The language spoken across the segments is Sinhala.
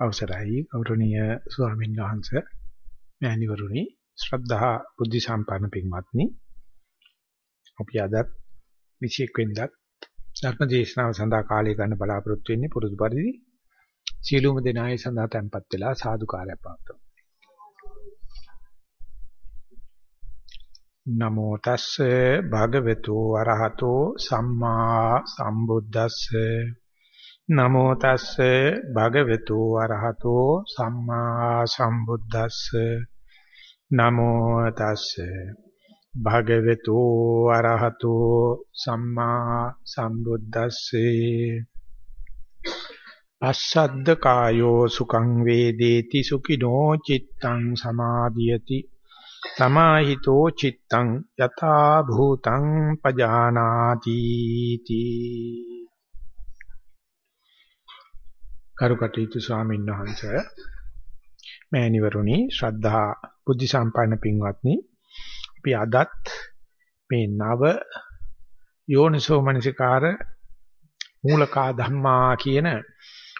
අවසරයි. ගෞරවනීය ස්වාමීන් වහන්සේ මෑණිවරුනි ශ්‍රද්ධා බුද්ධ සම්පන්න පින්වත්නි. අපි අද 21 වෙනිදා ධර්ම දේශනාව සඳහා කාලය ගන්න බලාපොරොත්තු වෙන්නේ පුරුදු පරිදි සීලුම දෙනායේ සඳහා tempත් වෙලා සාදුකාරය පාත්තුමු නමෝ තස්සේ භගවතු වරහතෝ සම්මා සම්බුද්දස්සේ. නමෝ තස්සේ භගවතු වරහතෝ සම්මා සම්බුද්දස්සේ. නමෝ තස්සේ භගවතු වරහතෝ සම්මා සම්බුද්දස්සේ. පස්සද්ද කායෝ සුඛං වේදේති සුඛිනෝ චිත්තං සමාධියති සමාහිතෝ චිත්තං යථා භූතං පජානාති තී කරුකටයුතු ස්වාමීන් වහන්සේ මෑණිවරුනි ශ්‍රද්ධා බුද්ධ සම්පන්න පින්වත්නි අපි අදත් මේ නව යෝනිසෝ මනසිකාර මූලකා ධම්මා කියන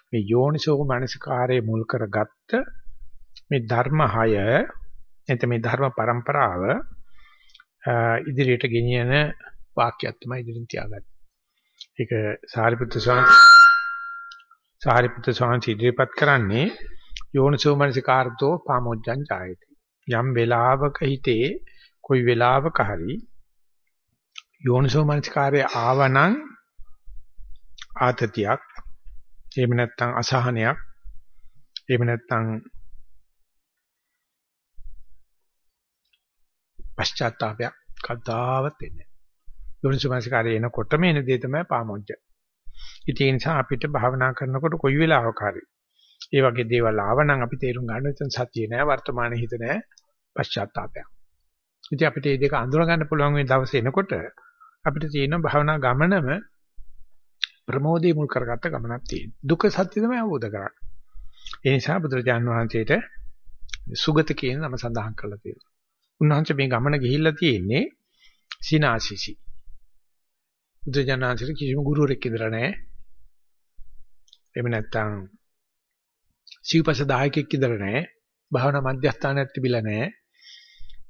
මේ යෝනිසෝ මනසිකාරයේ මුල් කරගත්ත මේ ධර්ම 6 එතන මේ ධර්ම પરම්පරාව ඉදිරියට ගෙනියන වාක්‍යයක් තමයි ඉදිරියෙන් තියාගත්තේ. ඒක සාරිපුත්‍ර ස්වාමීන් සාරිපුත්‍ර ස්වාමීන් ඉදිරිපත් කරන්නේ යෝනිසෝ මනසිකාර්තෝ පාමොජ්ජං ජායති. යම් වෙලාවක හිතේ කොයි වෙලාවක හරි යෝනිසෝ මනසිකාරයේ ආවනම් ආතතියක් එහෙම නැත්නම් අසහනයක් එහෙම නැත්නම් පශ්චාත්තාවයක් කද්දාවත් එන්නේ. යෝනිසෝ මනසිකාරයේ එනකොටම එන දේ තමයි පාමොජ්ජ. ඉතින් ඒ නිසා අපිට භාවනා කරනකොට කොයි වෙලාවක හරි ඒ වගේ දේවල් ආවනම් අපි තේරුම් ගන්න එතන සතිය නෑ වර්තමානයේ හිත නෑ පශ්චාත්තාපයක්. ඉතින් අපිට මේ දෙක අඳුර ගන්න පුළුවන් මේ දවස් එනකොට අපිට තියෙන භාවනා ගමනම ප්‍රමෝදේ මුල් කරගත්ත ගමනක් තියෙනවා. දුක සත්‍ය තමයි අවබෝධ කරගන්න. ඒ නිසා බුදුරජාන් වහන්සේට සුගත කියන නම සඳහන් කරලා තියෙනවා. උන්වහන්සේ මේ ගමන ගිහිල්ලා තියෙන්නේ සිනාසිසි. බුදුජානනාංශයට කිසිම ගුරුවරෙක් ඉඳලා නැහැ. එහෙම නැත්නම් සිව්පස දායකෙක් ඉඳලා නැහැ. භාවනා මධ්‍යස්ථානයක් තිබිලා නැහැ.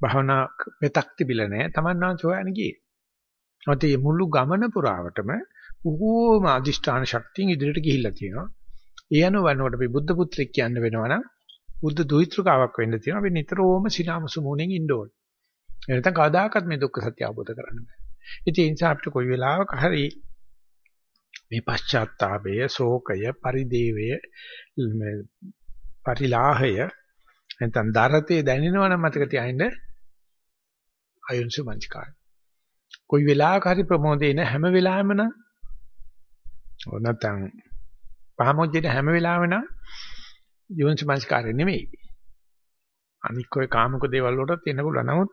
භාවනා මෙතක් තිබිලා නැහැ. Tamannan සොයන්නේ ගියේ. නැත්නම් මේ මුළු ගමන පුරාවටම බොහෝම අදිෂ්ඨාන ශක්තියෙන් ඉදිරියට ගිහිල්ලා තියෙනවා. ඒ අනුව වන්නකොට අපි බුද්ධ පුත්‍රෙක් කියන්න වෙනවා නම් බුද්ධ දුහිතෘකාවක් වෙන්න තියෙනවා. අපි නිතරම සිනාමසු මොණෙන් ඉන්න ඕනේ. එනතන කවදාකවත් මේ දුක්ඛ සත්‍ය අවබෝධ කරන්න බෑ. ඉතින් ඒ නිසා අපිට කොයි වෙලාවක හරි මේ පශ්චාත්තාපය, ශෝකය, පරිදේවය, පරිලාහය නැත්නම් දරතේ දැනෙනවා නම් මතක තියාගන්න අයුන්සු මංචකාරය. කොයි වෙලාවක හරි ප්‍රමෝදේ නැ හැම වෙලාවෙම නම් ඕ නැත්නම් පහමොජ්ජේට හැම වෙලාවෙම නම් යෝනිසු මංචකාරය නෙමෙයි. අනික් ඔය කාමක දේවල් වලට තියෙන පුළුවන්. නමුත්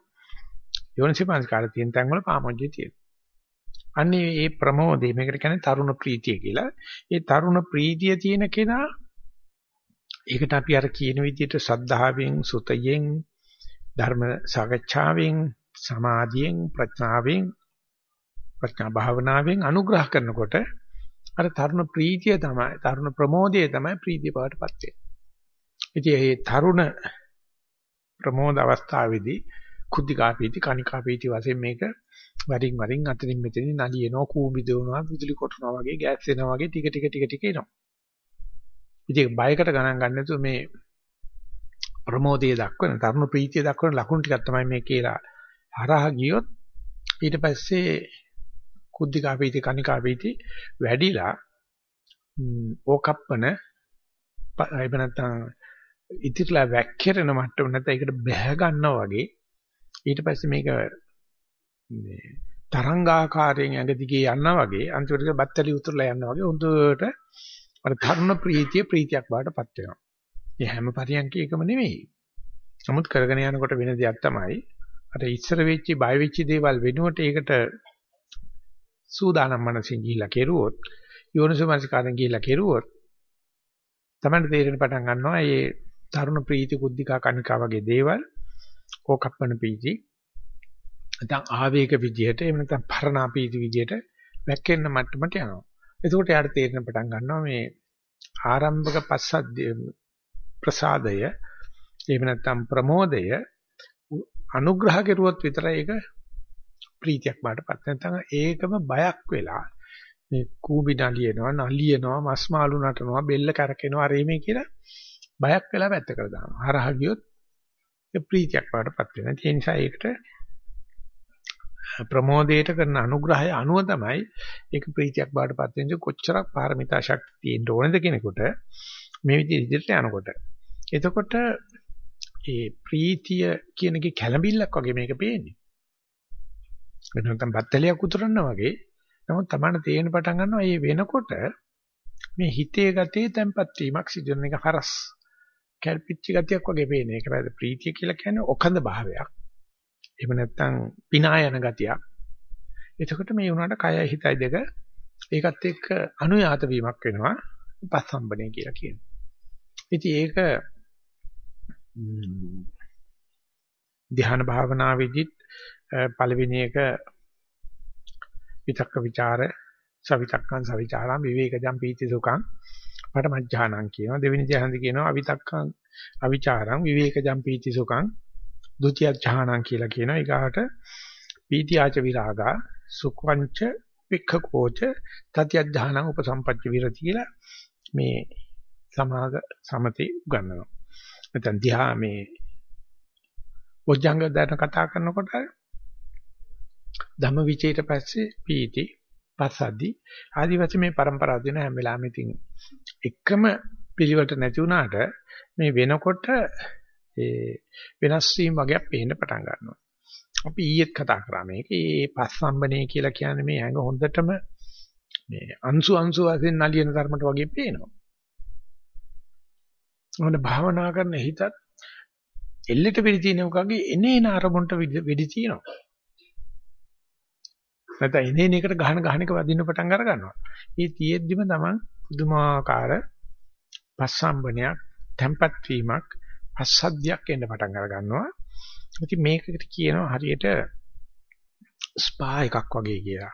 යෝනිසමස්කාරය තියෙන තැන් වල පාමොජ්ජේ තියෙනවා. අන්නේ මේ ප්‍රමෝදේ මේකට කියන්නේ තරුණ ප්‍රීතිය කියලා. ඒ තරුණ ප්‍රීතිය තියෙන කෙනා ඒකට අපි අර කියන විදිහට සද්ධාවෙන්, සුතයෙන්, ධර්ම සාකච්ඡාවෙන්, සමාධියෙන්, ප්‍රඥාවෙන්, ප්‍රඥා භාවනාවෙන් අනුග්‍රහ කරනකොට අර තරුණ ප්‍රීතිය තමයි, තරුණ ප්‍රමෝදය තමයි ප්‍රීතිය බවටපත් වෙන්නේ. ඉතින් මේ තරුණ ප්‍රමෝද අවස්ථාවේදී කුද්ධිකාපීති කණිකාපීති වශයෙන් මේක වරින් වරින් අතරින් මෙතනින් නලියනවා කූඹි දවනවා විදුලි කොටනවා වගේ ගෑස් එනවා වගේ ටික ටික ටික ටික එනවා. ඉතින් බයකට ගණන් ගන්න නැතුව මේ ප්‍රමෝදයේ දක්වන තරුණ ප්‍රීතිය දක්වන ලකුණු ටිකක් තමයි මේ කියලා හරහා ගියොත් ඊට පස්සේ කුද්ධිකාපීති කණිකාපීති වැඩිලා ඕකප්පන එහෙම නැත්නම් ඉතිරිලා වැක්කිරෙන මට්ටම නැත්නම් ඒකට බැහැ ගන්නවා වගේ ඊට පස්සේ මේක මේ තරංගාකාරයෙන් ඇඟ දිගේ යනවා වගේ අන්තිමට බත්තලි උතුරලා යනවා වගේ හොඳට අර ධර්ම ප්‍රීතිය ප්‍රීතියක් බාටපත් වෙනවා. මේ හැම පරියන්කයකම නෙමෙයි. නමුත් කරගෙන යනකොට වෙන දෙයක් තමයි අර ඉස්සර වෙච්ච බය වෙච්ච දේවල් වෙනුවට ඒකට සූදානම් මනසින් ගිහිලා කෙරුවොත් යෝනිසෝමනසිකාරෙන් ගිහිලා කෙරුවොත් තමයි තේරෙන පටන් ගන්නවා මේ තරුණ ප්‍රීති කුද්ධිකා කණිකා වගේ දේවල් කෝකප්පන පීති නැත්නම් ආවේග විදියට එහෙම නැත්නම් පරණා පීති විදියට වැක්කෙන්න මට්ටමට යනවා. එතකොට යාට තේරෙන පටන් ගන්නවා මේ ආරම්භක පස්සද්ධිය ප්‍රසාදය එහෙම නැත්නම් ප්‍රමෝදය අනුග්‍රහ කෙරුවොත් විතරයි ඒක ප්‍රීතියක් බාටපත් නැත්නම් ඒකම බයක් වෙලා මේ කූඹි නලියනවා නලියනවා මස් මාළු නටනවා බෙල්ල කරකිනවා රේමේ කියලා බයක් වෙලා පැත්තකට දානවා. හරහා ගියොත් ඒ ප්‍රීතියක් බාටපත් වෙනවා. ඒ නිසා ඒකට ප්‍රමෝදයට කරන අනුග්‍රහය අනුව තමයි ඒක ප්‍රීතියක් බාටපත් වෙන්නේ කොච්චරක් පාරමිතා ශක්තිය තියෙන්න ඕනද කෙනෙකුට මේ විදිහට ඉදිරියට යනකොට. එතකොට ඒ ප්‍රීතිය කියන එකේ කැළඹිල්ලක් වගේ මේක පේන්නේ. වෙන නැත්නම් බත්තලියක් උතුරනවා වගේ. නමුත් තමයි තේරෙන පටන් ගන්නවා මේ වෙනකොට මේ හිතේ ගතේ තැම්පත් වීමක් සිදු වෙන එක හරස්. කැල්පිච්ච ගතියක් වගේ පේන්නේ ඒක පැද ප්‍රීතිය කියලා කියන්නේ ඔකඳ භාවයක් එහෙම නැත්නම් පිනා යන ගතියක්. එතකොට මේ වුණාට කයයි හිතයි දෙක ඒකත් එක්ක අනුයාත වීමක් වෙනවා පස්සම්බනේ කියලා කියනවා. ඉතින් ඒක ධ්‍යාන භාවනාවේදීත් පළවෙනි එක විතක්ක ਵਿਚාර සවිතක්කං සවිචාරං විවේකජම් පීති සුඛං පඨමඥානං කියනවා දෙවෙනි ධ්‍යානෙදි කියනවා අවිතක්කං අවිචාරං විවේකජම් පීති සුඛං ဒုတိ ය ඥානං කියලා කියනවා. ඊගාට පීතිආච විරාගා සුඛංච වික්ඛකෝච තත්‍ය ඥානං උපසම්පච්ච විරති කියලා මේ සමාග සමතේ උගන්වනවා. නැත්නම් ධ්‍යා මේ බොජ්ජංග දැන කතා කරනකොට ධම්ම විචේට පස්සේ පීති පස්සද්දි ආදි වශයෙන් මේ પરම්පරාව දෙන හැම වෙලාවෙම ඉතින් එකම පිළිවෙලට නැති වුණාට මේ වෙනකොට ඒ වෙනස් වීම වගේක් පේන්න පටන් ගන්නවා. අපි ඊයේත් කතා කරා මේක. මේ පස්සම්බනේ කියලා කියන්නේ මේ ඇඟ හොඳටම මේ අංශු අංශු වශයෙන් නලියන ධර්මයට වගේ පේනවා. මොන භාවනා කරන හිතත් එල්ලෙට වෙඩි තියෙනවකගේ එනේන අරමුණට වෙඩි තියෙනවා. නැත්නම් එනේන එකට ගහන ගහන එක වදින්න පටන් අර ගන්නවා. මේ තියෙද්දිම තමන් පුදුමාකාර පස්සම්බනයක්, tempat වීමක්, පස්සද්ධියක් එන්න පටන් අර ගන්නවා. ඉතින් මේකට කියනවා හරියට ස්පා එකක් වගේ කියලා.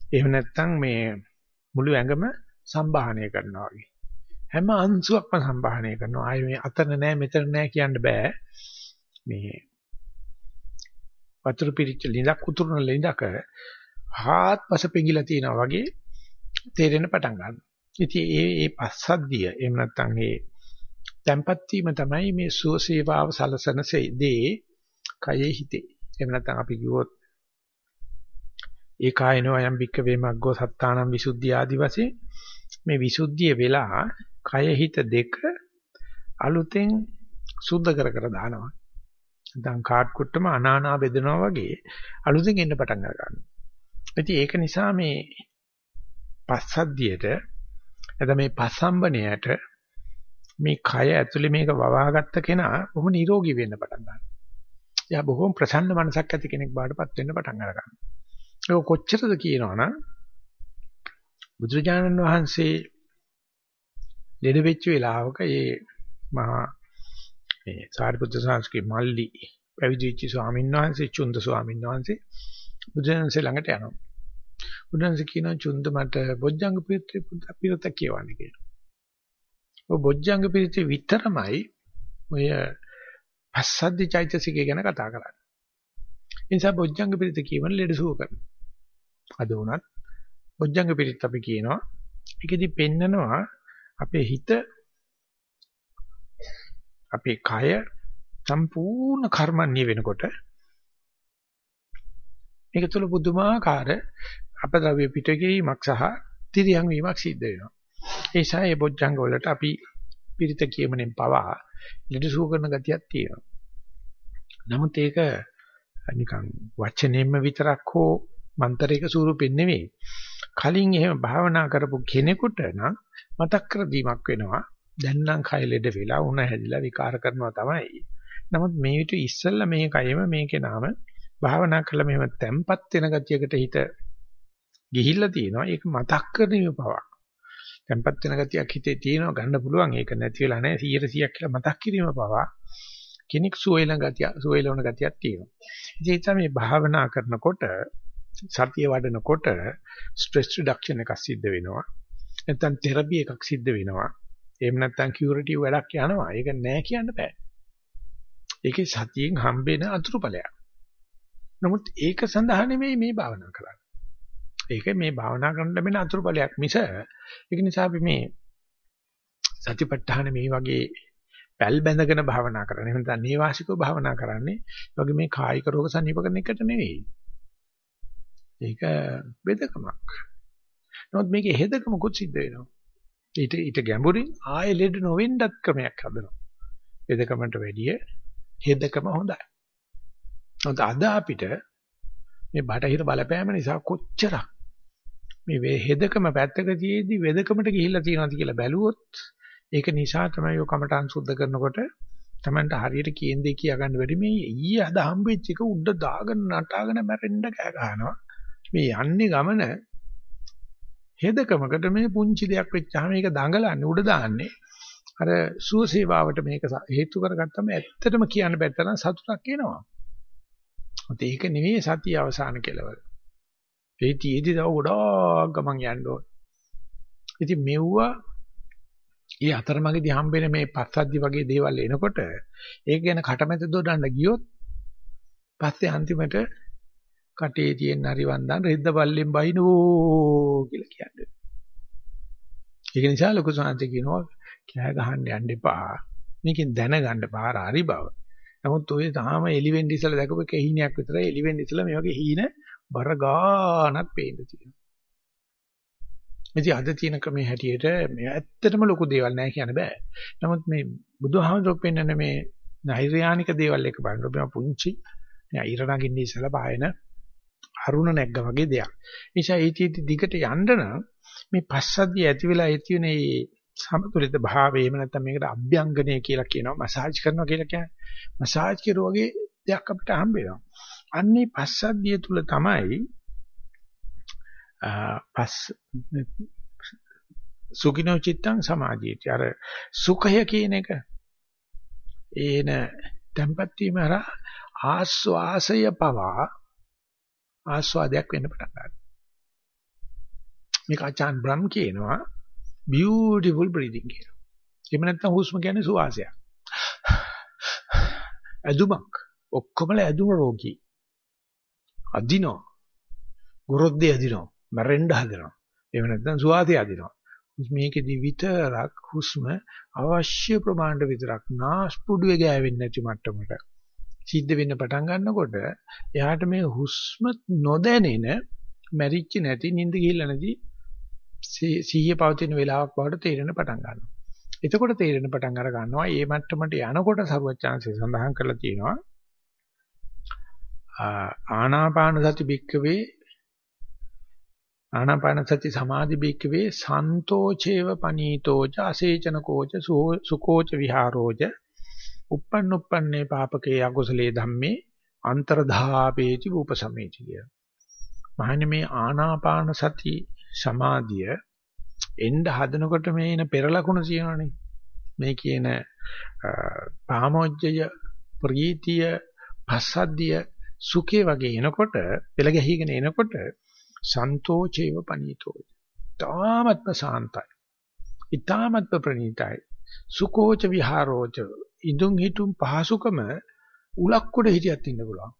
එහෙම නැත්නම් මේ මුළු ඇඟම සම්බාහනය කරනවා වගේ. හැම අංශුවක්ම සම්බාහනය කරනවා. ආයේ මේ අතන නෑ මෙතන නෑ කියන්න බෑ. මේ වතුර පිරිච්ච ලිඳක් උතුරන ලිඳක හාත්පස පිඟිලා තියනවා වගේ තේරෙන පටන් ගන්නවා. ඉතින් ඒ ඒ පස්සද්ධිය එහෙම නැත්නම් ඒ තැම්පත් වීම තමයි මේ සුව සේවාව සලසන දේ කයේ හිතේ. එහෙම නැත්නම් අපි කිව්වොත් ඒ කායනෝ අයම් බික්ක වේමග්ගෝ සත්තානම් විසුද්ධිය ආදි වශයෙන් මේ විසුද්ධිය වෙලා කය හිත දෙක අලුතෙන් සුද්ධ කර කර දානවා. නැත්නම් කාඩ් කුට්ටම අනානා බෙදනවා වගේ අලුතෙන් එන්න පටන් ගන්නවා. ඉතින් ඒක නිසා මේ පස්සද්ධියට එතන මේ පස්සම්බණයට මේ කය ඇතුලේ මේක වවාගත්ත කෙනා බොහොම නිරෝගී වෙන්න පටන් ගන්නවා. එයා බොහොම ප්‍රසන්න මනසක් ඇති කෙනෙක් බාටපත් වෙන්න පටන් අර ගන්නවා. ඒක කොච්චරද කියනවනම් බුදුරජාණන් වහන්සේ ලෙඩ වෙච්ච වෙලාවක ඒ මහා මේ සාරිපුත්‍ර සාංශකේ මල්ලි පැවිදි වෙච්ච ස්වාමීන් වහන්සේ චුන්ද ස්වාමීන් වහන්සේ බුදුරජාණන්සේ ළඟට යනවා. බුදුරජාණන්සේ කියනවා චුන්ද මට බොජ්ජංග පිරිත කියවන්න කියලා. ඔය බොජ්ජංග පිරිතේ විතරමයි ඔය පස්සද්ධි චෛතසිකය ගැන කතා කරන්නේ. ඒ නිසා බොජ්ජංග පිරිත කියවන ලෙඩසුව කරනවා. අද වුණත් බොජ්ජංග පිරිත අපි කියනවා. ඒකෙදි පෙන්නනවා අපේ හිත අපේ කය සම්පූර්ණ කර්මන්නේ වෙනකොට මේක තුළ පුදුමාකාර අපද්‍රව්‍ය පිටකීමක් සහ තිරියන් වීමක් සිද්ධ වෙනවා. ඒ නිසා මේ බොජ්ජංග වලට අපි පිරිත කියමනෙන් පවා ලෙඩසුව කරන ගතියක් තියෙනවා. නමුත් ඒක නිකන් වචනෙන්ම විතරක් හෝ මන්තරයක ස්වරූපෙන් නෙවෙයි. කලින් එහෙම භාවනා කරපු කෙනෙකුට නම් මතක් කර දීමක් වෙනවා. දැන් නම් කය ලෙඩ වෙලා උණ හැදිලා විකාර කරනවා තමයි. නමුත් මේ විට ඉස්සෙල්ලා මේ කයෙම මේකේ නාම භාවනා කළා මෙහෙම තැම්පත් වෙන ගතියකට හිත ගිහිල්ලා තියෙනවා. ඒක මතක් කරගන්න පවක්. tempat වෙන ගතියක් හිතේ තියෙනවා ගන්න පුළුවන් ඒක නැති වෙලා නැහැ 100 100ක් කියලා මතක් කිරීම පවා කෙනෙක් සුවයලන ගතිය සුවයලන ගතියක් තියෙනවා ඉතින් ඒ මේ භාවනා කරනකොට සතිය වඩනකොට ස්ට්‍රෙස් රිඩක්ෂන් එකක් සිද්ධ වෙනවා නැත්නම් තෙරපි එකක් සිද්ධ වෙනවා එහෙම නැත්නම් කියුරටිව් වැඩක් යනවා. ඒක නෑ කියන්න බෑ. ඒකේ සතියෙන් හම්බෙන අතුරුඵලයක්. නමුත් ඒක සඳහා නෙමෙයි මේ භාවනා කරන්නේ. ඒක මේ භාවනා කරන ලැබෙන අතුරුඵලයක් මිස ඒක නිසා අපි මේ සතිපට්ඨාන මේ වගේ පැල් බැඳගෙන භාවනා කරන්නේ. එහෙම නැත්නම් නේවාසිකව භාවනා කරන්නේ. ඒ වගේ මේ කායික රෝග සනීප කරන එකට නෙවෙයි. ඒක බෙදකමක්. නමුත් මේකේ හෙදකමකුත් සිද්ධ වෙනවා. ඊට ඊට ගැඹුරින් ආයෙ ලෙඩ නොවෙන්නත් ක්‍රමයක් හදනවා. බෙදකමට වැඩිය හෙදකම හොඳයි. නමුත් අද අපිට මේ බටහිර බලපෑම නිසා කොච්චරක් මේ හෙදකම පැත්තක තියේදී වෙදකමට ගිහිල්ලා තියෙනවද කියලා බැලුවොත් ඒක නිසා තමයි ඔය කමටහන් සුද්ධ කරනකොට Tamanට හරියට කියන දේ කියා ගන්න බැරි මේ ඊයේ අද හම්බෙච්ච එක උඩ දාගෙන නටාගෙන මැරෙන්න කෑ ගහනවා මේ යන්නේ ගමන හෙදකමකට මේ පුංචි දෙයක් වෙච්චාම මේක දඟලන්නේ උඩ දාන්නේ අර සුවසේවාවට මේක හේතු කරගත්තම ඇත්තටම කියන්න බැත්ත නම් සතුටක් එනවා. ඒත් ඒක නෙවෙයි සතිය අවසාන කෙලවර. ඒ තියේදී තව ගොඩාක් ගමන් යන්න ඕන. ඉතින් මෙව්වා ඒ අතරමඟදී හම්බෙන මේ පස්සද්ධි වගේ දේවල් එනකොට ඒක ගැන කටමැද දොඩන්න ගියොත් පස්සේ අන්තිමට කටේ තියෙන හරිවන්දන් රෙද්ද බල්ලෙන් බයිනෝ කියලා කියන්නේ. ඒක නිසා ලොකු සාන්ති කියනවා කෑ ගහන්න යන්න එපා. මේකෙන් දැනගන්න පාර හරි බව. නමුත් ඔය තාම එලිවෙන්ඩ් ඉස්සලා දැකපු කහිනියක් විතරයි එලිවෙන්ඩ් ඉස්සලා මේ වගේ හීන බර ගානක් පේන්න තියෙනවා. ඉතින් අද තියෙන ක්‍රමයේ හැටියට මේ ඇත්තටම ලොකු දේවල් නෑ කියන්න බෑ. නමුත් මේ බුදුහාමුදුරුවෝ පෙන්වන මේ නෛර්යානික දේවල් එක බලනකොට පුංචි ඉර නගින්න ඉස්සලා පායන අරුණ නැග්ග වගේ දෙයක්. නිසා ඒටි දිගට යන්න නම් මේ පස්සද්ධිය ඇති වෙලා ඇති වෙන මේ සමතුලිත භාවය එහෙම නැත්නම් මේකට අභ්‍යංගනය කියලා කියනවා මසාජ් කරනවා කියලා කියන්නේ. මසාජ් කරුවාගේ දෙයක් අපිට හම්බ වෙනවා. අන්නේ පස්සද්ධිය තුල තමයි පස් සුඛිනෝ චිත්තං සමාධියටි අර සුඛය කියන එක ඒන tempat වීම හරහා ආස්වාසය පවා ආස්වාදයක් වෙන්න පටන් ගන්නවා. මේක ආචාන් බ්‍රම් කියනවා beautiful breathing කියනවා එහෙම නැත්නම් හුස්ම කියන්නේ සුවාසයක්. ඇදුමක්. ඔක්කොමල ඇදුම රෝගී. අදිනෝ ගොරොද්දේ අදිනෝ මැරෙන්න හදනවා. එහෙම නැත්නම් සුවාතය අදිනවා. මේකෙදි විතරක් හුස්ම අවශ්‍ය ප්‍රමාණයට විතරක් නාස්පුඩුවේ ගෑවෙන්නේ නැති මට්ටමට. සිද්ධ වෙන්න පටන් ගන්නකොට එයාට මේ හුස්ම නොදැනෙන මැරිච්ච නැති නිින්ද ගිහිල්ලා නැති සිහිය පවතින වෙලාවක් බවට තේරෙන පටන් ගන්නවා. එතකොට තේරෙන පටන් අර ගන්නවා මේ මට්ටමට යනකොට සරුවචාන්සේ සඳහන් කරලා තියෙනවා ආනාපාන සති බික්කවේ ආනාපාන සති සමාධි බික්කවේ සන්තෝචේව පනීතෝච අසේචනකෝච සුකෝච විහාරෝච uppන් uppන්නේ පාපකේ අකුසලේ ධම්මේ අන්තරධාපේති උපසමේති කිය. මහන්නේ මේ ආනාපාන සති සමාධිය එන්න හදනකොට මේ එන පෙර ලකුණ තියෙනවානේ. මේ කියන පාමොජ්ජය ප්‍රීතිය පස්සද්ධිය සුඛේ වගේ එනකොට පෙළ ගැහිගෙන එනකොට සන්තෝචේව පනීතෝ. තාමත්ම සාන්තයි. ඊ타මත්ම ප්‍රණීතයි. සුකෝච විහාරෝච ඉදුම් හිටුම් පහසුකම උලක් උඩ හිටියත් ඉන්න පුළුවන්.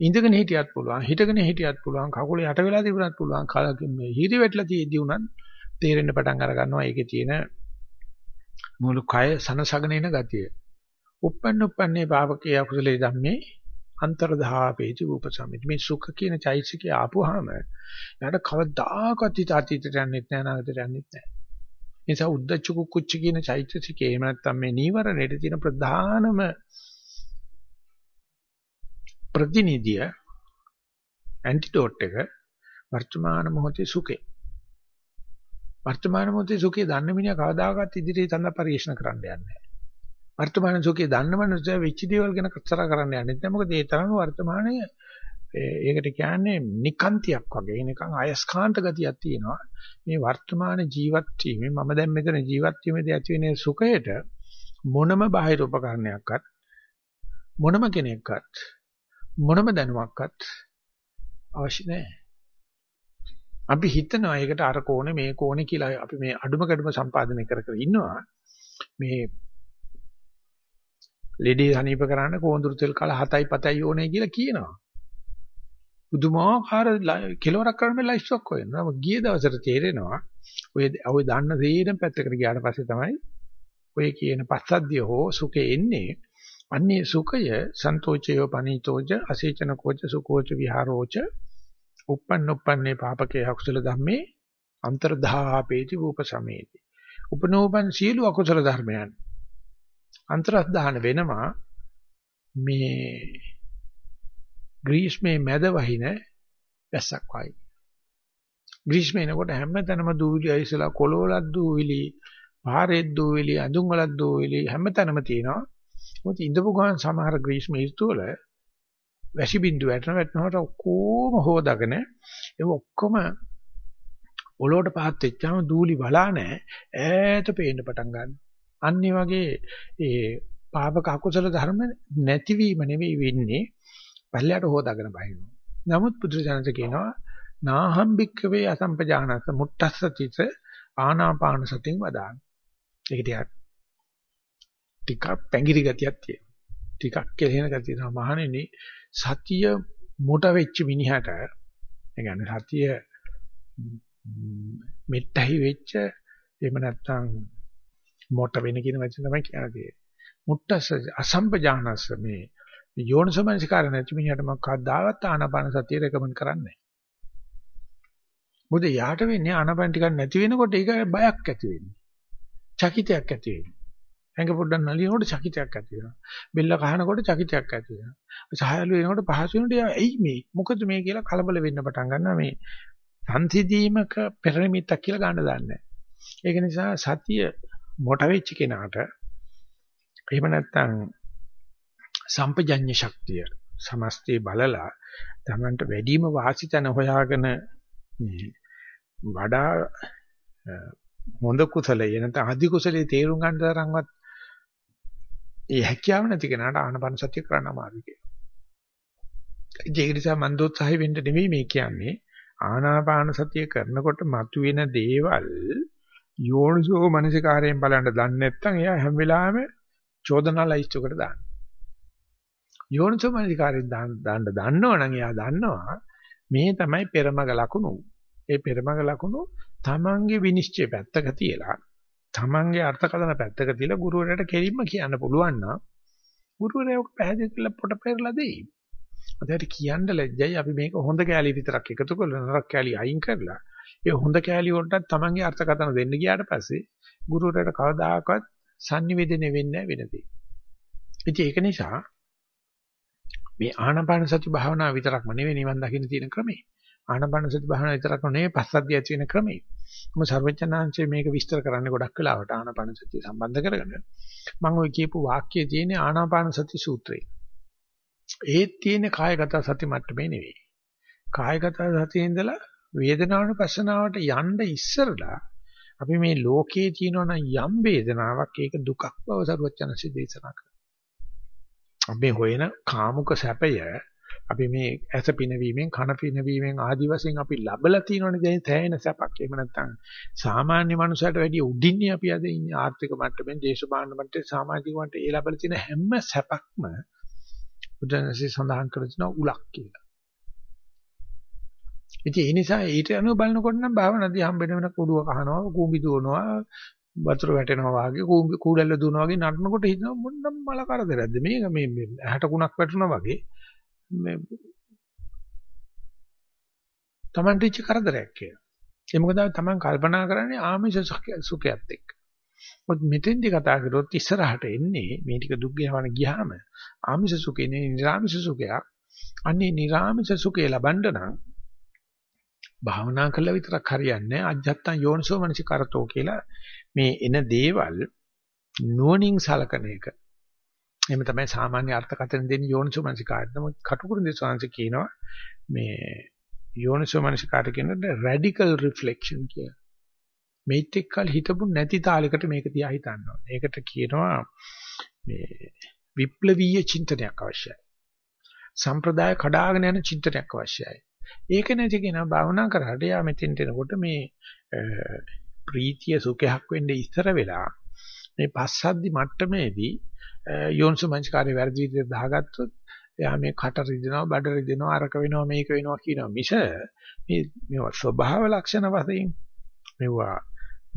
ඉඳගෙන හිටියත් පුළුවන්, හිටගෙන හිටියත් පුළුවන්, කකුල යට වෙලා තිබුණත් පුළුවන්, කලකින් මේ හිරි වැටලා තියෙද්දී උනත් තේරෙන්න පටන් අර ගන්නවා ඒකේ තියෙන මුළු කය සනසගෙන එන ගතිය. උප්පන්න උප්පන්නේ පාපකේ අකුසලේ ධම්මේ අන්තර්ධාපේති රූපසමිත මේ සුඛ කියන චෛතසිකය ආපුවාම එයාට කවදාකවත් හිත අතීතයට යන්නෙත් නැහැ අනාගතයට යන්නෙත් නැහැ. ඒ නිසා උද්දච්ච කුච්ච කියන චෛතසිකේ එහෙම නැත්නම් මේ නීවරණයට තියෙන ප්‍රධානම ප්‍රතිනිධිය ඇන්ටිඩෝට් එක වර්තමාන මොහොතේ සුඛේ. වර්තමාන මොහොතේ සුඛේ දන්න මිනිහා කවදාකවත් ඉදිරියට තඳ පරිශන කරන්න යන්නේ නැහැ. වර්තමාන සුඛය දන්න මනුස්සයා වෙච්ච දේවල් ගැන කතා කරන්න යන්නේ නැහැ. මොකද ඒ තරම වර්තමානයේ ඒකට කියන්නේ නිකාන්තියක් වගේ නිකන් අයස්කාන්ත ගතියක් තියෙනවා. මේ වර්තමාන ජීවත් වීමේ මම දැන් මෙතන ජීවත් වීමේදී ඇති වෙන සුඛයට මොනම බාහිර උපකරණයක්වත් මොනම කෙනෙක්වත් මොනම දැනුමක්වත් අවශ්‍ය නැහැ. අපි හිතනවා ඒකට අර කෝණේ මේ කෝණේ කියලා අපි මේ අඩුම කැඩුම සම්පාදනය කර කර ඉන්නවා. මේ ලෙඩේ සනීප කරන්න කෝඳුරු තෙල් කල 7යි 7යි ඕනේ කියලා කියනවා. පුදුමාකාර කෙලවරක් කරන්න ලයිෆ් ස්ටොක් වෙනවා. ගිය දවසට තේරෙනවා ඔය ඔය දන්න සේරම පැත්තකට ගියාට පස්සේ තමයි ඔය කියන පස්සද්ධිය හෝ සුඛේ එන්නේ. අන්නේ සුඛය සන්තෝෂයෝ පනීතෝජ අසේචන කෝච සුකෝච විහාරෝච uppන්න uppන්නේ පාපකේ අකුසල ධම්මේ අන්තර්ධාපේති රූපසමේති. උපනෝපන් සියලු අකුසල ධර්මයන් අන්තරස්දාන වෙනවා මේ ග්‍රීස්මේ මැද වහින වැස්සක් වයි. ග්‍රීස්මේ එනකොට හැමතැනම දූවිලි ඇවිසලා කොළවලක් දූවිලි, පාරෙත් දූවිලි, අඳුන් වලක් දූවිලි හැමතැනම තියෙනවා. මොකද ඉඳපු ගමන් සමහර ග්‍රීස්මේ ඍතු වල වැසි බින්දු වැටෙන වැටෙනකොට ඔක්කොම හොදාගෙන ඒ ඔක්කොම ඔලුවට පහත් වෙච්චාම දූලි වලා නැහැ ඈත පේන්න පටන් ගන්නවා. අන්න වගේ ඒ පාපක අකුසල ධර්ම නැතිවීම නෙවෙයි වෙන්නේ පල්ලයට හොදාගෙන බහිනවා. නමුත් පුදුරජනක කියනවා නාහම් භික්කවේ අසම්පජානස මුට්ටස්සතිත ආනාපාන සතින් වදාන. ඒක ටිකක් ටිකක් පැංගිරි ගතියක් තියෙනවා. ටිකක් කෙලෙන ගතිය තියෙනවා. මහණෙනි සතිය මොට වෙච්ච මිනිහට ඒ කියන්නේ සතිය මෙට්ටහි වෙච්ච එහෙම නැත්නම් මොට වෙන කියන වචන තමයි කියන්නේ. මුට්ටස අසම්පජානස මේ යෝනිසමනසිකාර නැති මිනිහට මම කවදාවත් ආනාපාන සතිය රෙකමන්ඩ් කරන්නේ නැහැ. මොකද යාට වෙන්නේ ආනාපාන ටිකක් නැති වෙනකොට ඒක බයක් ඇති වෙන්නේ. චකිතයක් ඇති වෙන්නේ. ඇඟ පොඩ්ඩක් නලියනකොට චකිතයක් ඇති වෙනවා. බෙල්ල කහනකොට චකිතයක් ඇති වෙනවා. සහයලු වෙනකොට පහසු වෙනකොට ඇයි මේ? මොකද මේ කියලා කලබල වෙන්න පටන් ගන්නවා මේ සංසිධීමක පෙරනිමිත්තක් කියලා ගන්න දන්නේ ඒක නිසා සතිය මොට වෙච්ච කෙනාට එහෙම නැත්නම් සම්පජඤ්ඤ ශක්තිය සමස්තේ බලලා තමන්ට වැඩිම වාසිතන හොයාගෙන වඩා හොඳ කුසලයේ නැත්නම් අධි කුසලයේ තේරුම් ගන්න තරම්වත් ඒ හැකියාව නැති කෙනාට ආනපන සත්‍ය කරන්න අමාරුයි කියලා. ඒක නිසා මන් දෝත්සහය වෙන්න නෙමෙයි මේ කියන්නේ. ආනාපාන සතිය කරනකොට මතුවෙන දේවල් යෝනිසෝ මනසිකාරයෙන් බලන්න දන්නේ නැත්නම් එයා හැම වෙලාවෙම චෝදනා ලයිස්ට් එකට දානවා. යෝනිසෝ මනසිකාරයෙන් දාන්න දන්නවනම් එයා දන්නවා මේ තමයි පෙරමග ලකුණු. ඒ පෙරමග ලකුණු තමන්ගේ විනිශ්චය පැත්තක තියලා තමන්ගේ අර්ථකථන පැත්තක තියලා ගුරුවරයාට කෙලින්ම කියන්න පුළුවන් නම් ගුරුවරයා ඔක පැහැදිලි කරලා පොට පෙරලා දෙයි. අදට කියන්න ලැජ්ජයි අපි මේක හොඳ කෑලි විතරක් එකතු කරලා නරක කෑලි අයින් කරලා ඒ හොඳ කෑලි වලට තමන්ගේ අර්ථකථන දෙන්න ගියාට පස්සේ ගුරුවරයාට කවදාකවත් sannivedana වෙන්නේ නැහැ වෙනදී. ඉතින් ඒක නිසා මේ ආනාපාන සති භාවනාව විතරක්ම නෙවෙයි නිවන් දකින්න තියෙන ක්‍රමේ. ආනාපාන සති භාවනාව විතරක්ම නෙවෙයි පස්සද්ධිය ඇති වෙන ක්‍රමේ. මොකද සර්වඥාන්සේ මේක විස්තර කරන්නේ ගොඩක් වෙලාවට ආනාපාන සතිය සම්බන්ධ කරගෙන. මම ওই කියපු වාක්‍යයේ තියෙන ආනාපාන සති සූත්‍රේ. ඒත් තියෙන කායගත සති මට්ටමේ නෙවෙයි. කායගත සතියේ ඉඳලා වේදනානුපස්සනාවට යන්න ඉස්සරලා අපි මේ ලෝකයේ තියෙනවා යම් වේදනාවක් ඒක දුකක් බව සරුවචනසි දේශනා කරනවා. අපි හොයන කාමුක සැපය අපි මේ ඇස පිනවීමෙන් කන පිනවීමෙන් ආදි වශයෙන් අපි ලබලා තියෙනවනේ දැන් තැයෙන සැපක්. එහෙම නැත්නම් සාමාන්‍ය මනුස්සයට වැඩිය උඩින්නේ අපි අද ඉන්නේ ආර්ථික මට්ටමින් දේශපාලන මට්ටමේ සමාජික මට්ටමේ ඒ ලබලා තියෙන හැම සැපක්ම බුදුන්සේ සඳහන් කර තිනවා උලක් කියලා. ඉතින් ඒ නිසා ඊට අනුව බලනකොට නම් භාවනාදී හම්බ වෙන වෙන කුඩුව කහනවා, කූඹි දුවනවා, වතුර වැටෙනවා වගේ කූඹි කූඩැල්ල දුවනවා වගේ නටනකොට හිතනවා මොන්නම් මල කරදරයක්ද මේක මේ මේ ඇහැට කුණක් වැටුණා වගේ මේ Tamanට ඉච්ච කරදරයක් කියලා. ඒ මොකද Taman කල්පනා කරන්නේ ආමිෂ සුඛයත් එක්ක. මොකද මෙතෙන්දි කතා කරොත් ඉස්සරහට එන්නේ මේ ටික දුක් ගහවන ගියාම ආමිෂ සුඛේ නෙවෙයි නිර්ආමිෂ සුඛයක්. අන්නේ නිර්ආමිෂ සුඛේ ලබන්න නම් භාවනා කළා විතරක් හරියන්නේ නැහැ. අජත්තන් යෝනිසෝ මනසිකරතෝ කියලා මේ එන දේවල් නුවණින් සලකන එක. එහෙම තමයි සාමාන්‍ය අර්ථකථන දෙන්නේ යෝනිසෝ මනසිකාරය. නමුත් කටුකුරුන්දේ ස්වාංශ කියනවා මේ යෝනිසෝ මනසිකාරය කියනද රැඩිකල් රිෆ්ලෙක්ෂන් කියලා. මේත් එක්කල් හිතපු නැති තාලයකට මේක තියා හිතන්න ඕනේ. ඒකට කියනවා මේ විප්ලවීය චින්තනයක් අවශ්‍යයි. සම්ප්‍රදාය කඩාගෙන යන චින්තනයක් අවශ්‍යයි. ඒක නැති කෙනා භාවනා කරාට යා මෙතෙන්ට එනකොට මේ ප්‍රීතිය සුඛයක් වෙන්නේ ඉස්සර වෙලා මේ පස්සද්දි මට්ටමේදී යෝන්සමංස්කාරේ වැරදි විදිහට දාගත්තොත් එයා මේ කට රිදෙනවා බඩ රිදෙනවා අරක වෙනවා මේක වෙනවා කියනවා මිස මේ මේවා ස්වභාව ලක්ෂණ වශයෙන් මේවා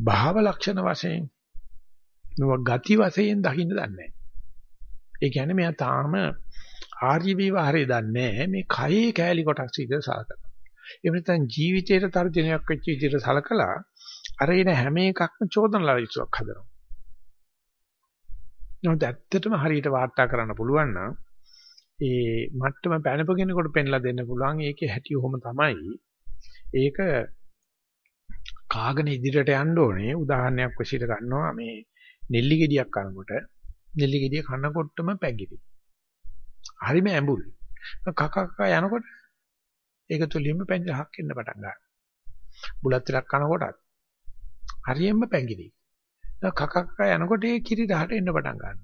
භාව ලක්ෂණ වශයෙන් මේවා ගති වශයෙන් දකින්න දන්නේ නැහැ. ඒ කියන්නේ මෙයා තාම ආර්ය විවහාරය දන්නේ නැහැ මේ කයේ කෑලි කොටස් විදිහට සලකනවා. ඒ වෙනතන් ජීවිතේට තර්ජනයක් වෙච්ච විදිහට සලකලා අර එන හැම එකක්ම චෝදන ලයිසුවක් හදනවා. නමුත් ඇත්තටම හරියට වාර්තා කරන්න පුළුවන් නම් ඒ මට්ටම පැනප කෙනෙකුට පෙන්ලා දෙන්න පුළුවන් ඒකේ හැටි ඔහොම තමයි. ඒක කාගෙන ඉදිරියට යන්න ඕනේ. උදාහරණයක් වශයෙන් ගන්නවා මේ නෙල්ලි ගෙඩියක් කනකොට නෙල්ලි ගෙඩිය කනකොටම පැගිරි. හරිම ඇඹුල්. කක කක යනකොට ඒක තුලින්ම පැංගහක් එන්න පටන් ගන්නවා. බුලත් ටිකක් කනකොටත් හරියෙන්ම පැංගිරි. කක කක යනකොට ඒ කිරි දහට එන්න පටන් ගන්නවා.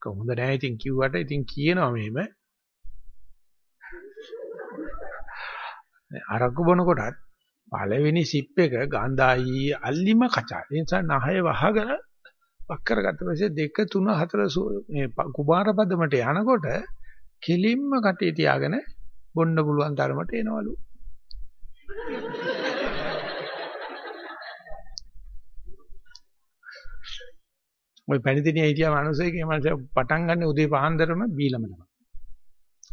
කොහොමද නැහැ ඉතින් කිව්වට ඉතින් කියනවා මෙහෙම අරක්කු බොනකොටත් පළවෙනි සිප් එක ගඳයි අල්ලිම කචා. ඒ නිසා නහය වහගෙන වක් කරගත්ත පස්සේ 2 3 4 මේ කුමාර පදමට යනකොට කෙලින්ම කටේ තියාගෙන බොන්න පුළුවන් තරමට එනවලු. ওই පැණිදිනිය හිටියා මිනිස්සෙක්ගේ මනස පටන් ගන්න උදේ පාන්දරම බීලම තමයි.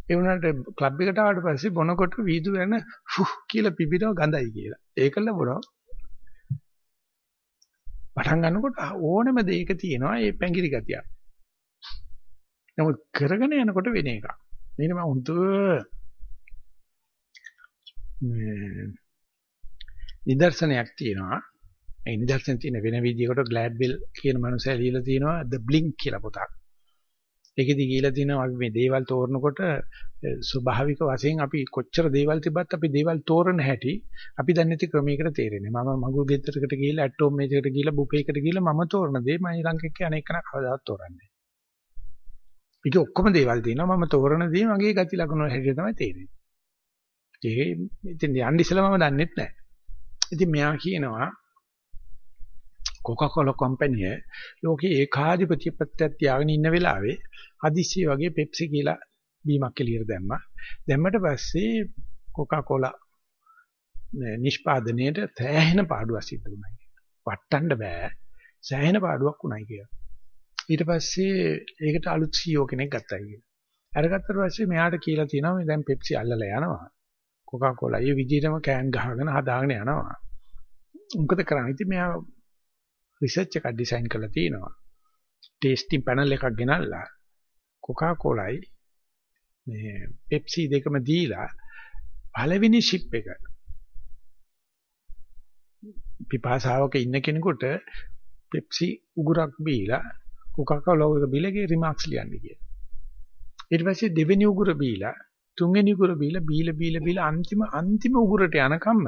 ඒ වුණාට ක්ලබ් එකට ආවට පස්සේ බොනකොට වීදු වෙන ෆු කියලා පිපිරව ගඳයි කියලා. ඒකල බොනවා. පටන් ගන්නකොට ඕනෙම දෙයක තියෙනවා ඒ පැංගිරි ගතිය. නමුත් කරගෙන යනකොට වෙන එකක්. මේක මම හුදු නිදර්ශනයක් තියෙනවා. ඒ නිදර්ශන තියෙන වෙන විදිහකට ග්ලෑඩ්විල් කියන මනුස්සයා ලියලා තියෙනවා The Blink කියලා පොතක්. ඒකෙදි කියලා තියෙනවා අපි මේ දේවල් තෝරනකොට ස්වභාවික වශයෙන් අපි කොච්චර දේවල් තිබ්බත් අපි දේවල් තෝරන හැටි අපි දන්නේ නැති ක්‍රමයකට තේරෙන්නේ. මම මගුල් ගෙදරකට ගිහිල්ලා ඇටෝම් මේජයකට ගිහිල්ලා බුෆේකට ගිහිල්ලා මම තෝරන දේ මම ඊළඟ එක්ක අනේක කෙනා කවදාවත් තෝරන්නේ නැහැ. ඒක ඔක්කොම දේවල් තියෙනවා මම තෝරන දේ මගේ ගති ලකුණු හැටියට තමයි තේරෙන්නේ. ඒ ඉතින් යන්න ඉස්සෙල්ලා මම දන්නෙත් නැහැ. ඉතින් මෙයා කියනවා කොකාකෝලා කම්පැනි ලෝකේ ඒකාධිපත්‍ය ප්‍රත්‍යත් තියාගෙන ඉන්න වෙලාවේ හදිස්සිය වගේ පෙප්සි කියලා බීමක් එළියට දැම්මා. දැම්මට පස්සේ කොකාකෝලා නිෂ්පාදනයේට සෑහෙන පාඩුවක් සිද්ධ වුණා කියලා. වටන්න බෑ. සෑහෙන පාඩුවක් වුණා කියලා. ඊට පස්සේ ඒකට අලුත් CEO කෙනෙක් ගත්තා කියලා. අරගත්තට පස්සේ මෙයාට කියලා තියෙනවා මේ දැන් පෙප්සි අල්ලලා යනවා. කොකාකෝලා ඒ විදිහටම කෑන් ගහගෙන හදාගෙන යනවා. මොකද කරන්නේ? ඉතින් මෙයා රිසර්ච් එකක් ඩිසයින් කරලා තියෙනවා. ටේස්ටිං පැනල් එකක් ගෙනල්ලා කොකාකෝලයි මේ පෙප්සි දෙකම දීලා පළවෙනි ෂිප් එක පිපාසාවක ඉන්න කෙනෙකුට පෙප්සි උගුරක් බීලා කොකාකෝලා එක බීලගේ රිමාක්ස් ලියන්න කියලා. ඊට පස්සේ දෙවෙනි උගුර බීලා තුන්වෙනි උගුර බීලා බීලා බීලා බීලා අන්තිම අන්තිම උගුරට යනකම්ම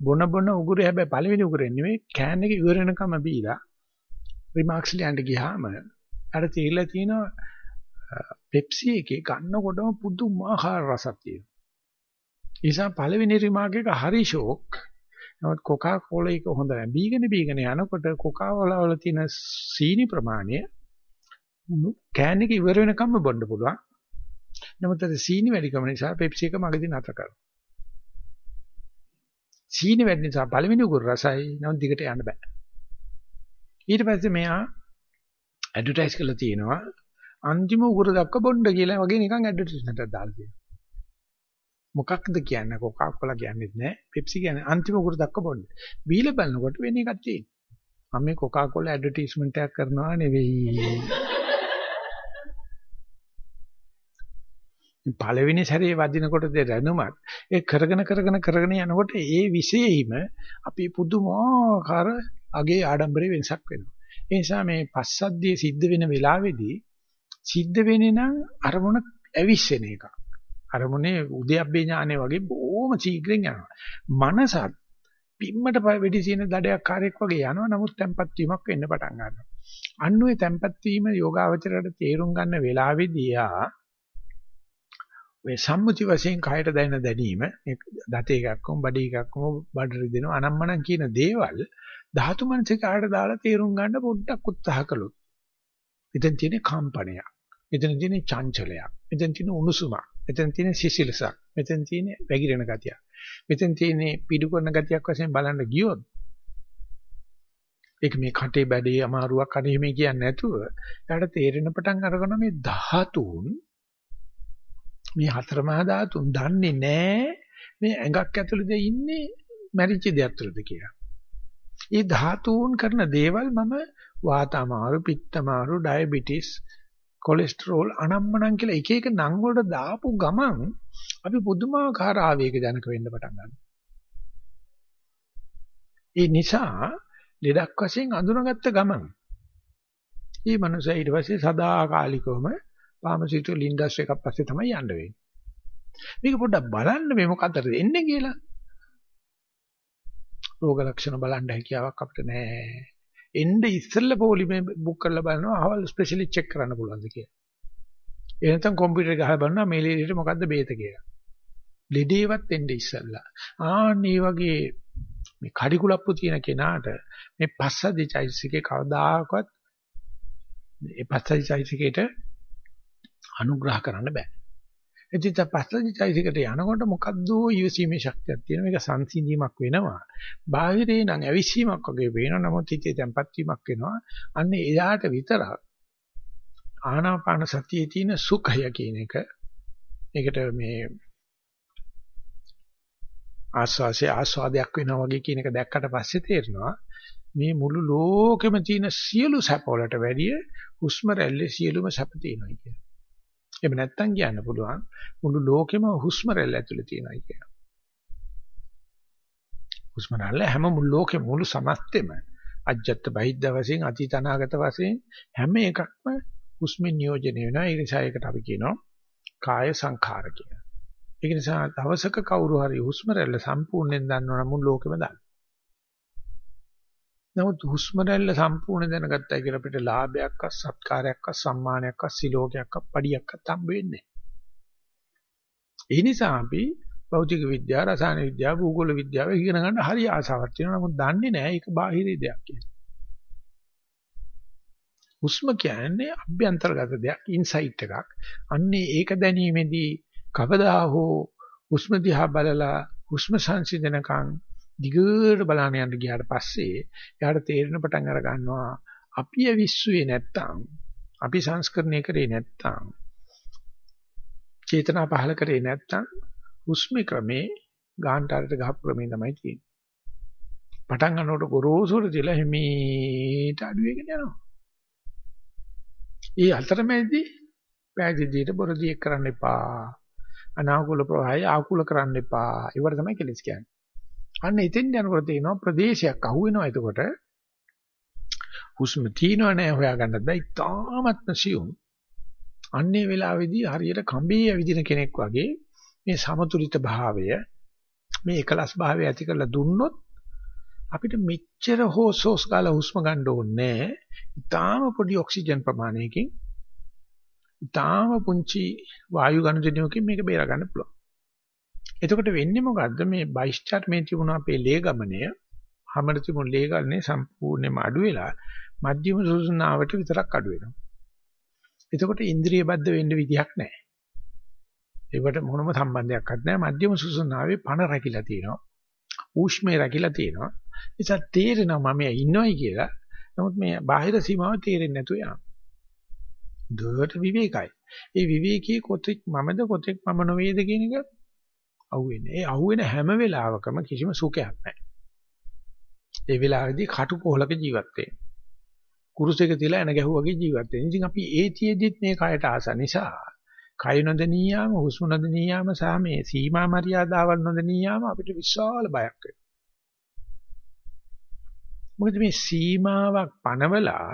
බොන බොන උගුරේ හැබැයි පළවෙනි උගුරෙන් නෙමෙයි කෑන් එක ඉවර වෙනකම බීලා රිමාක්ස් ලියන්න ගියාම අර තීරලා තියෙනවා පෙප්සි එකේ ගන්නකොටම පුදුමාකාර රසක් තියෙනවා. ඒ නිසා පළවෙනි රිමාක් එක හරි ෂෝක්. නමුත් කොකා කෝලා එක හොඳ නැහැ. බීගෙන බීගෙන යනකොට කොකා කෝලා වල තියෙන සීනි ප්‍රමාණය කෑන් එක ඉවර වෙනකම්ම බොන්න පුළුවන්. නමුත් අර සීනි වැඩිකම නිසා පෙප්සි එක මගදී නතර කරනවා. සීනි වැඩි නිසා පළවෙනි උගුර රසයි. නමුත් දිගට යන්න බෑ. ඊට පස්සේ මෙයා ඇඩ්වර්ටයිස් කරලා තියෙනවා අන්තිම උගුර දක්ක බොණ්ඩ කියලා වගේ නිකන් ඇඩ්වර්ටයිස්මන්ට් එකක් දාලා තියෙනවා. මොකක්ද කියන්නේ කොකා කොලා කියන්නේත් නෑ පෙප්සි කියන්නේ අන්තිම උගුර දක්ක බොණ්ඩ. බීලා බලනකොට වෙන එකක් තියෙනවා. මම මේ කොකා කොලා ඇඩ්වර්ටයිස්මන්ට් එකක් කරනවා නෙවෙයි. පළවෙනි සැරේ වදිනකොට දැනුමත් ඒ කරගෙන කරගෙන කරගෙන යනකොට ඒ විශේෂීම අපි පුදුමාකාර අගේ ආඩම්බරේ වෙනසක් වෙනවා. ඒ නිසා මේ පස්සද්ධිය සිද්ධ වෙන වෙලාවේදී සිද්ධ වෙන්නේ නම් අරමුණ ඇවිස්සෙන එක. අරමුණේ උද්‍යප්පේ ඥානෙ වගේ බොහොම ශීඝ්‍රයෙන් යනවා. මනසත් පිම්මට වෙඩි සින දඩයක් කාර්යයක් වගේ යනවා. නමුත් tempat වීමක් වෙන්න පටන් ගන්නවා. අන්නුවේ tempat වීම යෝගාවචරයට තේරුම් ගන්න වෙලාවේදී ආ මේ සම්මුති වශයෙන් කයට දැනෙන දැනීම මේ දතේ එකක්ම බඩේ එකක්ම බඩ රිදෙනවා අනම්මනම් කියන දේවල් ධාතු මනසිකාට දාලා තේරුම් ගන්න පොඩ්ඩක් උත්සාහ කළොත්. එතන තියෙන කම්පනයක්. එතන තියෙන චංචලයක්. එතන තියෙන උණුසුමක්. එතන තියෙන සිසිලසක්. මෙතන තියෙන වැగిරෙන ගතියක්. මෙතන තියෙන පිඩු කරන ගතියක් වශයෙන් බලන්න ගියොත් ඒක මේ කටේ බැඩේ අමාරුවක් අනේ මේ කියන්නේ නැතුව එයාට තේරෙන පටන් අරගෙන මේ ධාතුන් මේ හතරමහා ධාතුන් දන්නේ නැහැ මේ ඇඟක් ඇතුළේ ඉන්නේ මැරිච්ච දෙයක් තුළද කියලා. ඒ ධාතුන් කරන දේවල් මම වාත අමාරු, පිත්ත අමාරු, ඩයබටිස්, කොලෙස්ටරෝල් අනම්මනම් කියලා එක එක නම් වලට දාපු ගමන් අපි පුදුමාකාර ආවේග ජනක වෙන්න පටන් ගන්නවා. ඒ නිසා ලෙඩක් වශයෙන් අඳුනගත්ත ගමන් මේ මනුස්සයා ඊට පස්සේ සදාකාලිකවම ෆාමසිටිකල් ඉන්ඩස්ට්‍රි එකක් පස්සේ තමයි යන්න වෙන්නේ. මේක පොඩ්ඩක් බලන්න මේ මොකටද එන්නේ කියලා. රෝග ලක්ෂණ බලන්න හැකියාවක් අපිට නැහැ. එnde ඉස්සෙල්ලා පොලිමේ බුක් කරලා බලනවා අහවල් ස්පෙෂලිස්ට් චෙක් කරන්න පුළුවන්ද කියලා. ඒ නැත්නම් කම්පියුටර් ගහලා බලනවා මේ ලෙඩේට මොකද්ද බේත කියලා. ලෙඩේවත් එnde ඉස්සෙල්ලා. ආන් මේ වගේ මේ කඩිකුලප්පු තියෙන කෙනාට මේ පස්සද්ධි චෛතසිකේ කවදාකවත් මේ පස්සද්ධි චෛතසිකේට අනුග්‍රහ කරන්න බෑ. ඉතින් පස්සද්ධි චෛතසිකේට යනකොට මොකද්ද ඊවසීමේ ශක්තියක් තියෙන මේක සංසිඳීමක් වෙනවා. බාහිරේ නම් ඇවිස්සීමක් වගේ වෙනවා. නමුත් හිතේ තැම්පත් වීමක් වෙනවා. අන්න එයාට විතරක් ආනාපාන සතියේ තියෙන සුඛය කියන එක ඒකට මේ ආස්වාසේ ආස්වාදයක් වෙනවා වගේ කියන එක දැක්කට පස්සේ තේරෙනවා මේ මුළු ලෝකෙම තියෙන සියලු සැප වලට වැඩිය හුස්ම රැල්ලේ සියලුම සැප තියෙනවා කියලා. එහෙම නැත්තම් කියන්න පුළුවන් මුළු ලෝකෙම හුස්ම රැල්ල ඇතුලේ තියෙනවා කියලා. හුස්ම රැල්ල හැම මුළු ලෝකෙම මුළු සමස්තෙම අජ්ජත් බහිද්ද වශයෙන් අතීත අනාගත වශයෙන් හැම එකක්ම හුස්මෙන් නියෝජනය වෙනවා. ඒ නිසා ඒකට අපි කියනවා කාය සංඛාර කියලා. ඒක නිසා දවසක කවුරු හරි හුස්ම රැල්ල සම්පූර්ණයෙන් දන්නවනම් මුළු ලෝකෙම දන්නවා. නමුත් හුස්ම රැල්ල සම්පූර්ණ දැනගත්තා කියලා අපිට ලාභයක්වත් සත්කාරයක්වත් සම්මානයක්වත් සිලෝකයක්වත් පඩියක්වත් හම්බ වෙන්නේ නැහැ. ඒ නිසා අපි භෞතික විද්‍යාව, රසායන විද්‍යාව, භූගෝල විද්‍යාව ඉගෙන ගන්න හරි ආසාවක් තියෙනවා. නමුත් දන්නේ නැහැ ඒක බාහිර දෙයක් කියලා. හුස්ම කියන්නේ අභ්‍යන්තරගත දෙයක්, ඉන්සයිට් එකක්. අන්නේ ඒක දැනීමේදී කවදා හෝ හුස්ම දිහා බලලා හුස්ම සංසිඳනකම් දිගට බලන්න යන්න ගියාට පස්සේ එයාට තේරෙන පටන් අර ගන්නවා අපි අවිස්සුවේ නැත්තම් අපි සංස්කරණය කරේ නැත්තම් චේතනා පහල කරේ නැත්තම් හුස්ම ක්‍රමේ ගාන්ටාරට ගහපු ක්‍රමේ තමයි තියෙන්නේ. පටන් ගන්නකොට ගොරෝසුර තියලා හිමීට අඩු වෙගෙන යනවා. ඒ අතරමැදි පෑදීදීට බොරදියක් කරන්න එපා. අනාකූල ප්‍රවාහය ආකූල කරන්න එපා. ඒවට තමයි කෙලස් කියන්නේ. අන්න එතෙන් යනකොට තේනවා ප්‍රදේශයක් අහුවෙනවා එතකොට. හුස්ම තියනව නෑ හොයාගන්නත් බෑ. ඉතාමත්ම සියුම්. අන්නේ වෙලාවේදී හරියට කඹේ ඇවිදින කෙනෙක් වගේ මේ සමතුලිත භාවය මේ එකලස් භාවය ඇති කරලා දුන්නොත් අපිට මෙච්චර හොස් හොස් ගාලා හුස්ම ගන්න ඕනේ නෑ. ඉතාම පොඩි ඔක්සිජන් ප්‍රමාණයකින් ඉතාම පුංචි වායු ගණජනියකින් මේක බේර ගන්න පුළුවන්. එතකොට වෙන්නේ මොකද්ද මේ බයිස්චර්මේ තිබුණ අපේ ලේ ගමනය හැමර තිබුණ ලේ ගමනේ සම්පූර්ණයෙන්ම අඩු වෙලා මධ්‍යම සුසුනාවට විතරක් අඩු වෙනවා. එතකොට ඉන්ද්‍රිය බද්ධ වෙන්න විදියක් නැහැ. ඒකට මොනම සම්බන්ධයක්වත් නැහැ. මධ්‍යම සුසුනාවේ පණ රැකිලා තියෙනවා. ඌෂ්මේ රැකිලා තියෙනවා. ඒසත් තේරෙනවා මම ඉන්නවයි කියලා. නමුත් මේ බාහිර සීමාව තේරෙන්නේ නැතුව යනවා. දුවට විවේකයි. ඒ විවේකී කොතෙක් මමද කොතෙක් මම නොවේද කියන එක අහුවෙන්නේ. ඒ අහුවෙන හැම වෙලාවකම කිසිම සුඛයක් නැහැ. ඒ වෙලාවේදී කටුකොහලක ජීවත් වෙන්නේ. කුරුසෙක තියලා එන ගැහුවාගේ ජීවත් වෙන්නේ. ඉතින් අපි ඒතියෙදිත් මේ කයට ආස නිසා කය නොදෙනියාම හුස්ම නොදෙනියාම සහ මේ සීමා මරියාදාවල් නොදෙනියාම අපිට විශාල බයක් වෙනවා. මොකද මේ සීමාවක් පනවලා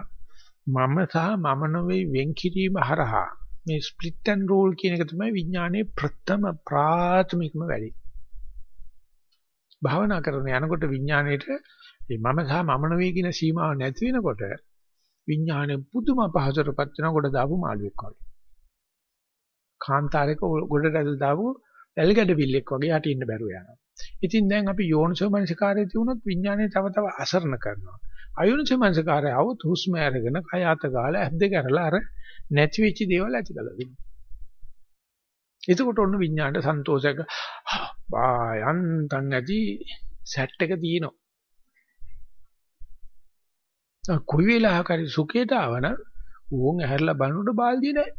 මම සහ මම නොවේ වෙන් කිරීම හරහා මේ ස්ප්ලිට් ඇන්ඩ් රෝල් කියන එක තමයි විඥානයේ ප්‍රථම ප්‍රාථමිකම වැඩි. භාවනා කරන යනකොට විඥාණයට මේ මම සහ මම නොවේ කියන සීමාව නැති වෙනකොට විඥානය පුදුම පහසුටපත් වෙනකොට දාපු මාළුවෙක් වගේ. කාන්තාරයක ගොඩට ඇදලා දාපු ඇල්ගඩ පිල්ලෙක් වගේ යට ඉන්න බැරුව යනවා. ඉතින් දැන් අපි යෝනිසෝ මනසිකාරයේ තියුණොත් විඥානය තව තව අසරණ කරනවා. අයෝනිසෝ මනසිකාරය આવොත් හුස්ම අරගෙන කය අත ගාලා ඇස් දෙක අරලා අර නැති වෙච්ච දේවල් ඇති කළා දෙනවා. එතකොට ඔන්න විඥාණයට සන්තෝෂයක් බා යන්තම් ඇති සැට් එක තියෙනවා. කොයි වෙලාවක හරි සුඛයට ආවන ඌන් ඇහැරලා බලනකොට බාල්දිය නැහැ.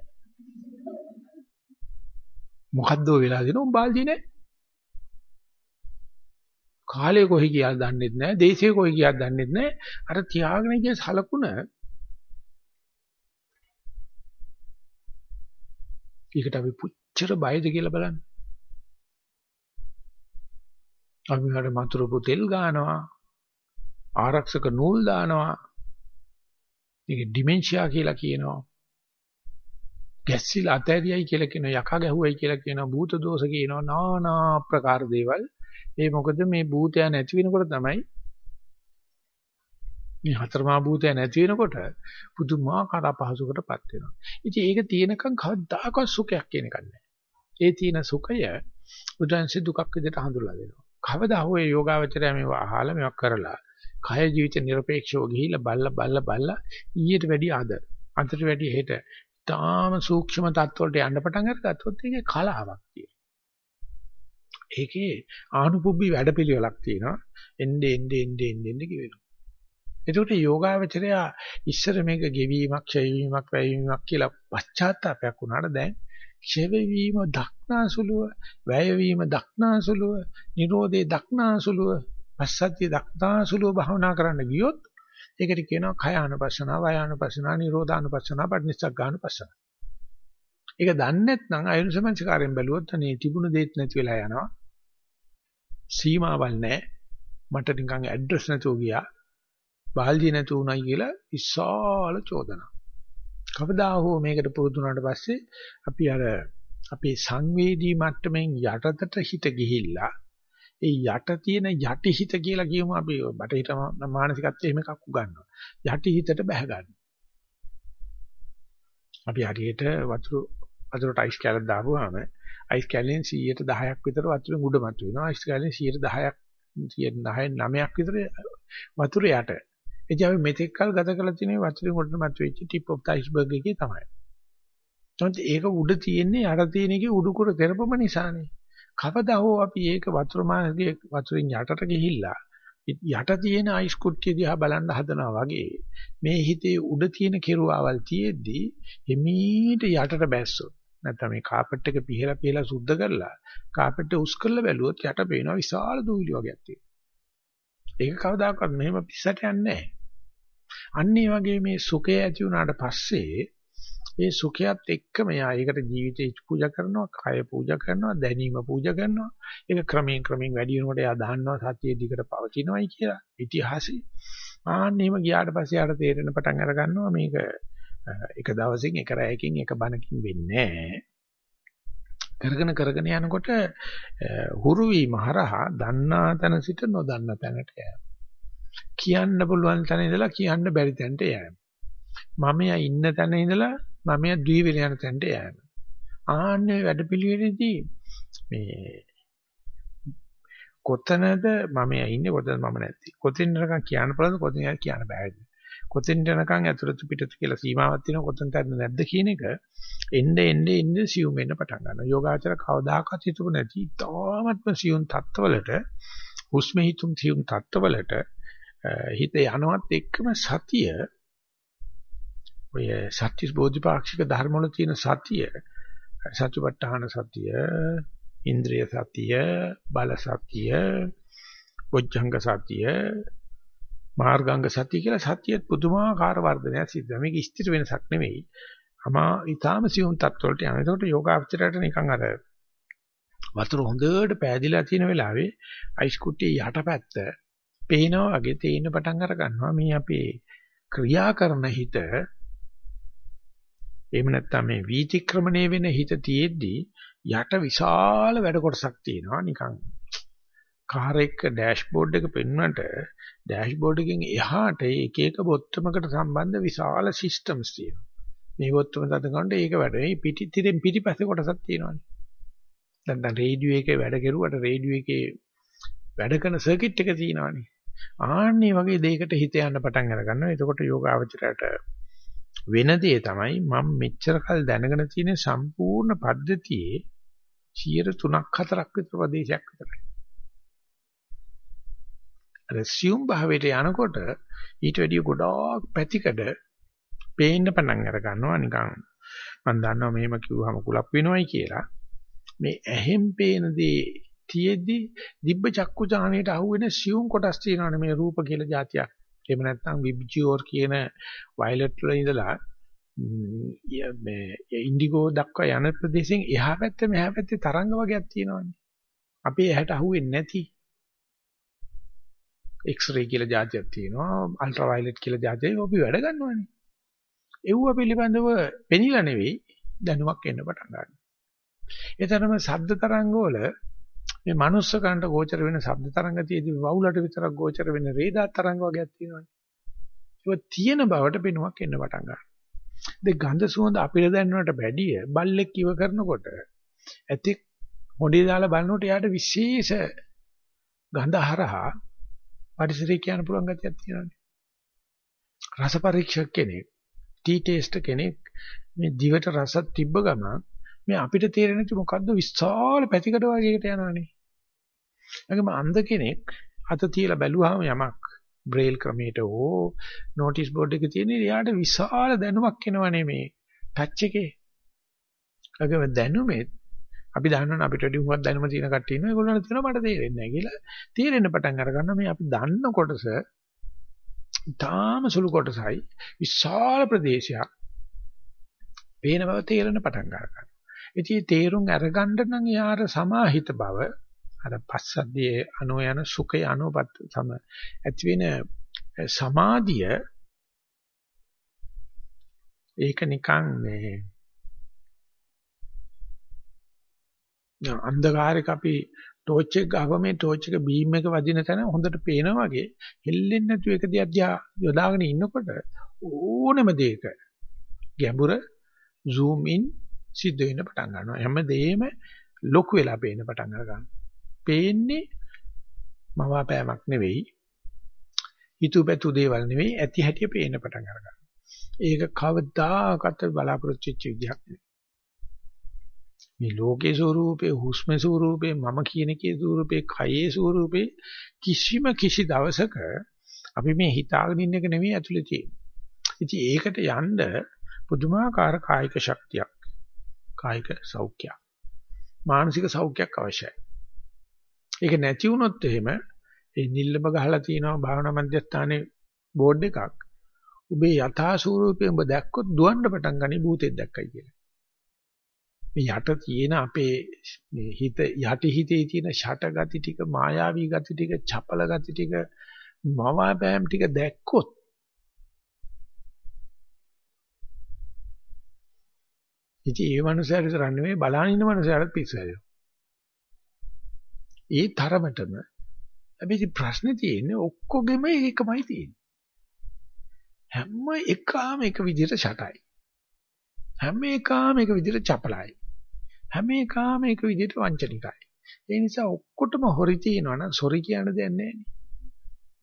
මොකද්ද වෙලා දිනු බාල්දිය නැහැ. කාලය කොහි ගියාද දන්නෙත් නැහැ, දේශය කොහි ගියාද දන්නෙත් නැහැ. අර තියාගෙන ගිය සලකුණ ඒකට අපි පුච්චර බයද කියලා බලන්න. අපි හර මතුරුපු තෙල් ගන්නවා ආරක්ෂක නූල් දානවා මේක ඩිමෙන්ෂියා කියලා කියනවා ගැස්සිලා අතෑරියයි කියලා කියන යකා ගැහුවයි කියලා කියනවා භූත දෝෂ කියනවා নানা ආකාර දේවල් ඒ මොකද මේ භූතය නැති වෙනකොට තමයි මේ හතරමා භූතය නැති වෙනකොට පුදුමාකාර අපහසුකටපත් වෙනවා. ඉතින් ඒක තියෙනකන් කවදාකවත් සුඛයක් කියන එකක් නැහැ. ඒ තියෙන සුඛය බුදුන්සේ දුකක් විදිහට හඳුල්ලා දෙනවා. කවදා හෝ ඒ යෝගාවචරය මේවා අහලා මේවා කරලා කය ජීවිත নিরপেক্ষව ගිහිල්ලා බල්ලා බල්ලා බල්ලා ඊට වැඩි අද අන්තට වැඩි හෙට තාම සූක්ෂම තත්ත්වවලට යන්න පටන් අරගත්තොත් ඒකේ කලාවක් තියෙනවා. ඒකේ ආනුපුබ්බි වැඩපිළිවෙලක් තියෙනවා. එnde ende ende ende ende කියවෙනවා. එතකොට යෝගාවචරය ඉස්සර මේක ගෙවීමක්, ක්ෂයවීමක්, වැයවීමක් කියලා පශ්චාත්තාවයක් වුණාට දැන් ක්ෂයවීම දක්නාසුලුව, වැයවීම දක්නාසුලුව, නිරෝධේ දක්නාසුලුව, පස්සද්ධිය දක්නාසුලුව භාවනා කරන්න ගියොත් ඒකට කියනවා කය ආනපස්සනා, වාය ආනපස්සනා, නිරෝධ ආනපස්සනා, පටිනිස්සක් ගන්න පස්සනා. ඒක දන්නේ නැත්නම් අයුරුසමංචකාරයෙන් බැලුවොත් අනේ තිබුණ දෙයක් නැති වෙලා යනවා. සීමාවල් නැහැ. මට නිකන් ඇඩ්‍රස් නැතුව ගියා. බාල්දිය නැතුව උනායි කියලා විශාල චෝදනා. කවදා හෝ මේකට පුරුදු වුණාට පස්සේ අපි අර අපේ සංවේදී මට්ටමින් යටතට හිත ගිහිල්ලා ඒ යට තියෙන යටි හිත කියලා කියමු අපි බටහිර මානසිකත්වයේ එහෙම එකක් උගන්වනවා. යටි හිතට බැහැ ගන්න. අපි හරියට වතුර වතුරට අයිස් කැලක් දාපුවාම අයිස් කැලෙන් 110ක් විතර වතුරෙන් උඩ මත වෙනවා. අයිස් කැලෙන් 110ක් 110 9ක් විතර වතුර යට. එදී අපි මෙතෙක් කල් ගත කරලා තියෙන වතුරෙන් උඩට මත වෙච්ච ටිප් ඔෆ් ද අයිස්බර්ග් එකේ තමයි. ඒත් ඒක උඩ තියෙන්නේ යට තියෙන එකේ උඩුකුර තෙරපම නිසානේ. කවදා හෝ අපි ඒක වතුර මාර්ගයේ වතුරෙන් යටට ගිහිල්ලා යට තියෙන අයිස් කුට්ටිය දිහා බලන්න හදනවා වගේ මේ හිතේ උඩ තියෙන කෙරුවාවල් තියෙද්දි එමීට යටට බැස්සොත් නැත්නම් මේ කාපට් එක පිහලා පිහලා සුද්ධ කරලා කාපට් එක උස් කරලා බැලුවොත් යට පේනවා විශාල දූවිලි වගේක් තියෙනවා. ඒක කවදාකවත් මෙහෙම පිස්සට යන්නේ නැහැ. අන්න ඒ වගේ මේ සුඛය ඇති වුණාට පස්සේ ඒ සුඛයත් එක්කම යා ඒකට ජීවිතේ පූජා කරනවා, කය පූජා කරනවා, දැනීම පූජා කරනවා. ඒක ක්‍රමයෙන් ක්‍රමයෙන් වැඩි වෙනකොට එයා දහන්නවා සතිය දිකට පවතිනවයි කියලා. ඉතිහාසෙ. ආන්නෙම ගියාට පස්සේ යාට තේරෙන පටන් අර ගන්නවා මේක එක දවසින් එක රැයකින් එක බණකින් වෙන්නේ කරගෙන කරගෙන යනකොට හුරු වීම හරහා දන්නා තැන සිට නොදන්නා තැනට යනවා. කියන්න පුළුවන් තැන ඉඳලා කියන්න බැරි තැනට යනවා. මම ඉන්න තැන ඉඳලා මම ද්වීවිල යන තැනට යෑම. ආන්නේ වැඩපිළිවෙලේදී මේ කොතනද මම ඉන්නේ කොතනද මම නැත්තේ. කොතෙන් යනකම් කියන්න පුළුවන්ද කොතෙන් යන කියන්න බෑද. කොතෙන් යනකම් ඇතුළත පිටත කියලා සීමාවක් තියෙනවා කොතෙන්ද නැද්ද කියන එක එnde ende ende සියුම් වෙන්න පටන් ගන්නවා. යෝගාචර කවදාකවත් හිතුව නැති තාමත්ම සියුම් තත්ත්වවලට හුස්ම හිතුම් සියුම් තත්ත්වවලට හිත යනවත් එක්කම සතිය ඔය සත්‍ය බෝධිපාක්ෂික ධර්ම වල තියෙන සතිය සත්‍යපට්ඨාන සතිය ඉන්ද්‍රිය සතිය බල සතිය බොජ්ජංග සතිය මාර්ගාංග සතිය කියලා සතියෙත් පුදුමාකාර වර්ධනයක් සිද්ධ වෙනවා. මේක ස්ථිර වෙනසක් නෙවෙයි අමා ඊටාම සියුම් තත්ත්වවලට යනවා. ඒකට යෝගාචරයට නිකන් අර වතුර හොඳට පෑදිලා තියෙන වෙලාවේ අයිස් කුට්ටියේ යටපැත්ත පේනවා වගේ තේින්න පටන් අර ගන්නවා. මේ අපේ ක්‍රියා කරන හිත එහෙම නැත්නම් මේ වීතික්‍රමණය වෙන හිත තියෙද්දි යට විශාල වැඩ කොටසක් තියෙනවා. නිකන් කාර් එක ඩෑෂ්බෝඩ් එක පෙන්වන්නට ඩෑෂ්බෝඩ් එකෙන් එහාට එක එක බොත්තමකට සම්බන්ධ විශාල සිස්ටම්ස් තියෙනවා මේ වොත්තම තද කරනකොට ඒක වැඩ. මේ පිටි තිරෙන් පිටිපස්සේ කොටසක් තියෙනවානේ. දැන් දැන් රේඩියෝ එකේ වැඩ කෙරුවට රේඩියෝ එකේ වැඩ කරන සර්කිට් එක තියෙනවානේ. ආන්නේ වගේ දෙයකට හිත යන්න පටන් අර ගන්නවා. එතකොට යෝගාවචරයට වෙන දේ තමයි මම මෙච්චර කල් දැනගෙන තියෙන සම්පූර්ණ පද්ධතියේ 3ක් 4ක් විතර ප්‍රදේශයක් විතරයි. රෙසියුම් භාවයට යනකොට ඊට වැඩිය ගොඩාක් පැතිකඩ පේන්න පටන් අර ගන්නවා නිකන් මම දන්නවා මෙහෙම කිව්වම කුලප් වෙනවයි කියලා මේ ඇහෙන් පේන දේ තියෙද්දි දිබ්බ චක්කු ඥානයට අහුවෙන සියුම් කොටස් තියෙනවානේ මේ රූප කියලා જાතියක්. එහෙම නැත්නම් විබ්ජියෝර් කියන වයලට් වල ඉඳලා මේ ඉන්ඩිගෝ දක්වා යන ප්‍රදේශයෙන් එහා පැත්තේ මෙහා පැත්තේ තරංග වර්ගයක් තියෙනවානේ. අපි ඇහැට අහුවෙන්නේ නැති X-ray කියලා જાතියක් තියෙනවා, ultra violet කියලා જાතියක් අපි වැඩ ගන්නවානේ. ඒව පිළිබඳව පෙනිලා නෙවෙයි දැනුමක් එන්න පටන් ගන්නවා. ඒතරම ශබ්ද තරංග වල මේ මනුස්ස කන්ට ගෝචර වෙන ශබ්ද තරංග තියදී වවුලට විතරක් ගෝචර වෙන රේඩාර් තරංග වගේක් තියෙනවානේ. ඒක තියෙන බවට පෙනුමක් එන්න පටන් ගන්නවා. ඒ ගඳ සුවඳ අපිට දැනනවට බැඩිය බල්ලෙක් කිව කරනකොට ඇති මොඩේ දාලා බලනකොට යාට විශේෂ ගඳ හරහා පරිසරය කියන්න පුළුවන් ගතියක් තියෙනවානේ. රස පරීක්ෂක කෙනෙක්, ටී ටේස්ට් කෙනෙක් මේ දිවට රසක් තිබ්බ ගමන් මේ අපිට තේරෙන්නේ නැති මොකද්ද විශාල පැතිකඩ වර්ගයකට යනවනේ. ඒකම අන්ධ කෙනෙක් අත තියලා බැලුවාම යමක් බ්‍රේල් ක්‍රමයට ඕ නෝටිස් බෝඩ් එකේ තියෙන එයාට විශාල දැනුමක් එනවනේ මේ ටච් එකේ. ඒකම දැනුමේ අපි දන්නවනේ අපිට වැඩි හුඟක් දැනුම තියෙන කට්ටිය ඉන්නවා. ඒගොල්ලන්ට තියෙනවා මට තේරෙන්නේ නැහැ කියලා තේරෙන්න පටන් අර ගන්නවා මේ අපි දන්න කොටස තාම සුළු කොටසයි. විශාල ප්‍රදේශයක් පේන බව තේරෙන පටන් ගන්නවා. ඉතින් තේරුම් අරගන්න නම් යාර සමාහිත බව අර පස්සද්ධියේ අනෝ යන සුඛය අනෝපත් සම ඇති වෙන සමාධිය ඒක නිකන් මේ අන්ධකාරයක අපි ටෝච් එක ගහම මේ ටෝච් එක බීම් එක වදින තැන හොඳට පේනවා වගේ හෙල්ලෙන්නේ නැතුව එක දිහා යොදාගෙන ඉන්නකොට ඕනම දෙයක ගැඹුර zoom in සිද්ධ වෙන්න පටන් ගන්නවා. හැමදේම ලොකු වෙලා පේන්න පටන් අර ගන්නවා. පේන්නේ මවාපෑමක් නෙවෙයි. හිතුවපැතු දේවල් නෙවෙයි ඇති හැටි පේන්න පටන් අර ගන්නවා. ඒක කවදාකවත් බලාපොරොත්තු වෙච්ච විදිහක් නෙවෙයි. මේ ලෝකේ ස්වરૂපේ හුස්මේ ස්වરૂපේ මම කියන කේ ස්වરૂපේ කයේ ස්වરૂපේ කිසිම කිසි දවසක අපි මේ හිතාගෙන ඉන්න එක නෙමෙයි ඇතුලේ තියෙන්නේ. ඉතින් ඒකට යන්න පුදුමාකාර කායික ශක්තියක් කායික සෞඛ්‍යයක් මානසික සෞඛ්‍යයක් අවශ්‍යයි. ඒක නැති වුණොත් එහෙම ඒ නිල්ලම ගහලා තියෙනවා භාවනා මධ්‍යස්ථානයේ බෝඩ් එකක්. ඔබේ යථා ස්වરૂපය ඔබ දැක්කොත් දුවන්න පටන් ගනි භූතෙක් දැක්කයි කියලා. මේ යට තියෙන අපේ මේ හිත යටි හිතේ තියෙන ෂට ගති ටික මායාවී ගති ටික චපල ගති ටික මවාපෑම් ටික දැක්කොත් ඉතින් ඒ මනුස්සයාට විතර නෙවෙයි බලන ඉන්න මනුස්සයාට පිස්සු හැදෙනවා. ඒ තරමටම හැබැයි ප්‍රශ්නේ තියෙන්නේ ඔක්කොගෙම ඒකමයි තියෙන්නේ. හැම එකම එක විදිහට ෂටයි. හැම එකම එක විදිහට චපලයි. හැම එකම එක විදිහට වංචනිකයි. ඒ නිසා ඔක්කොටම හොරි තියෙනවනම් සොරි කියන දෙයක් නැහැ නේ.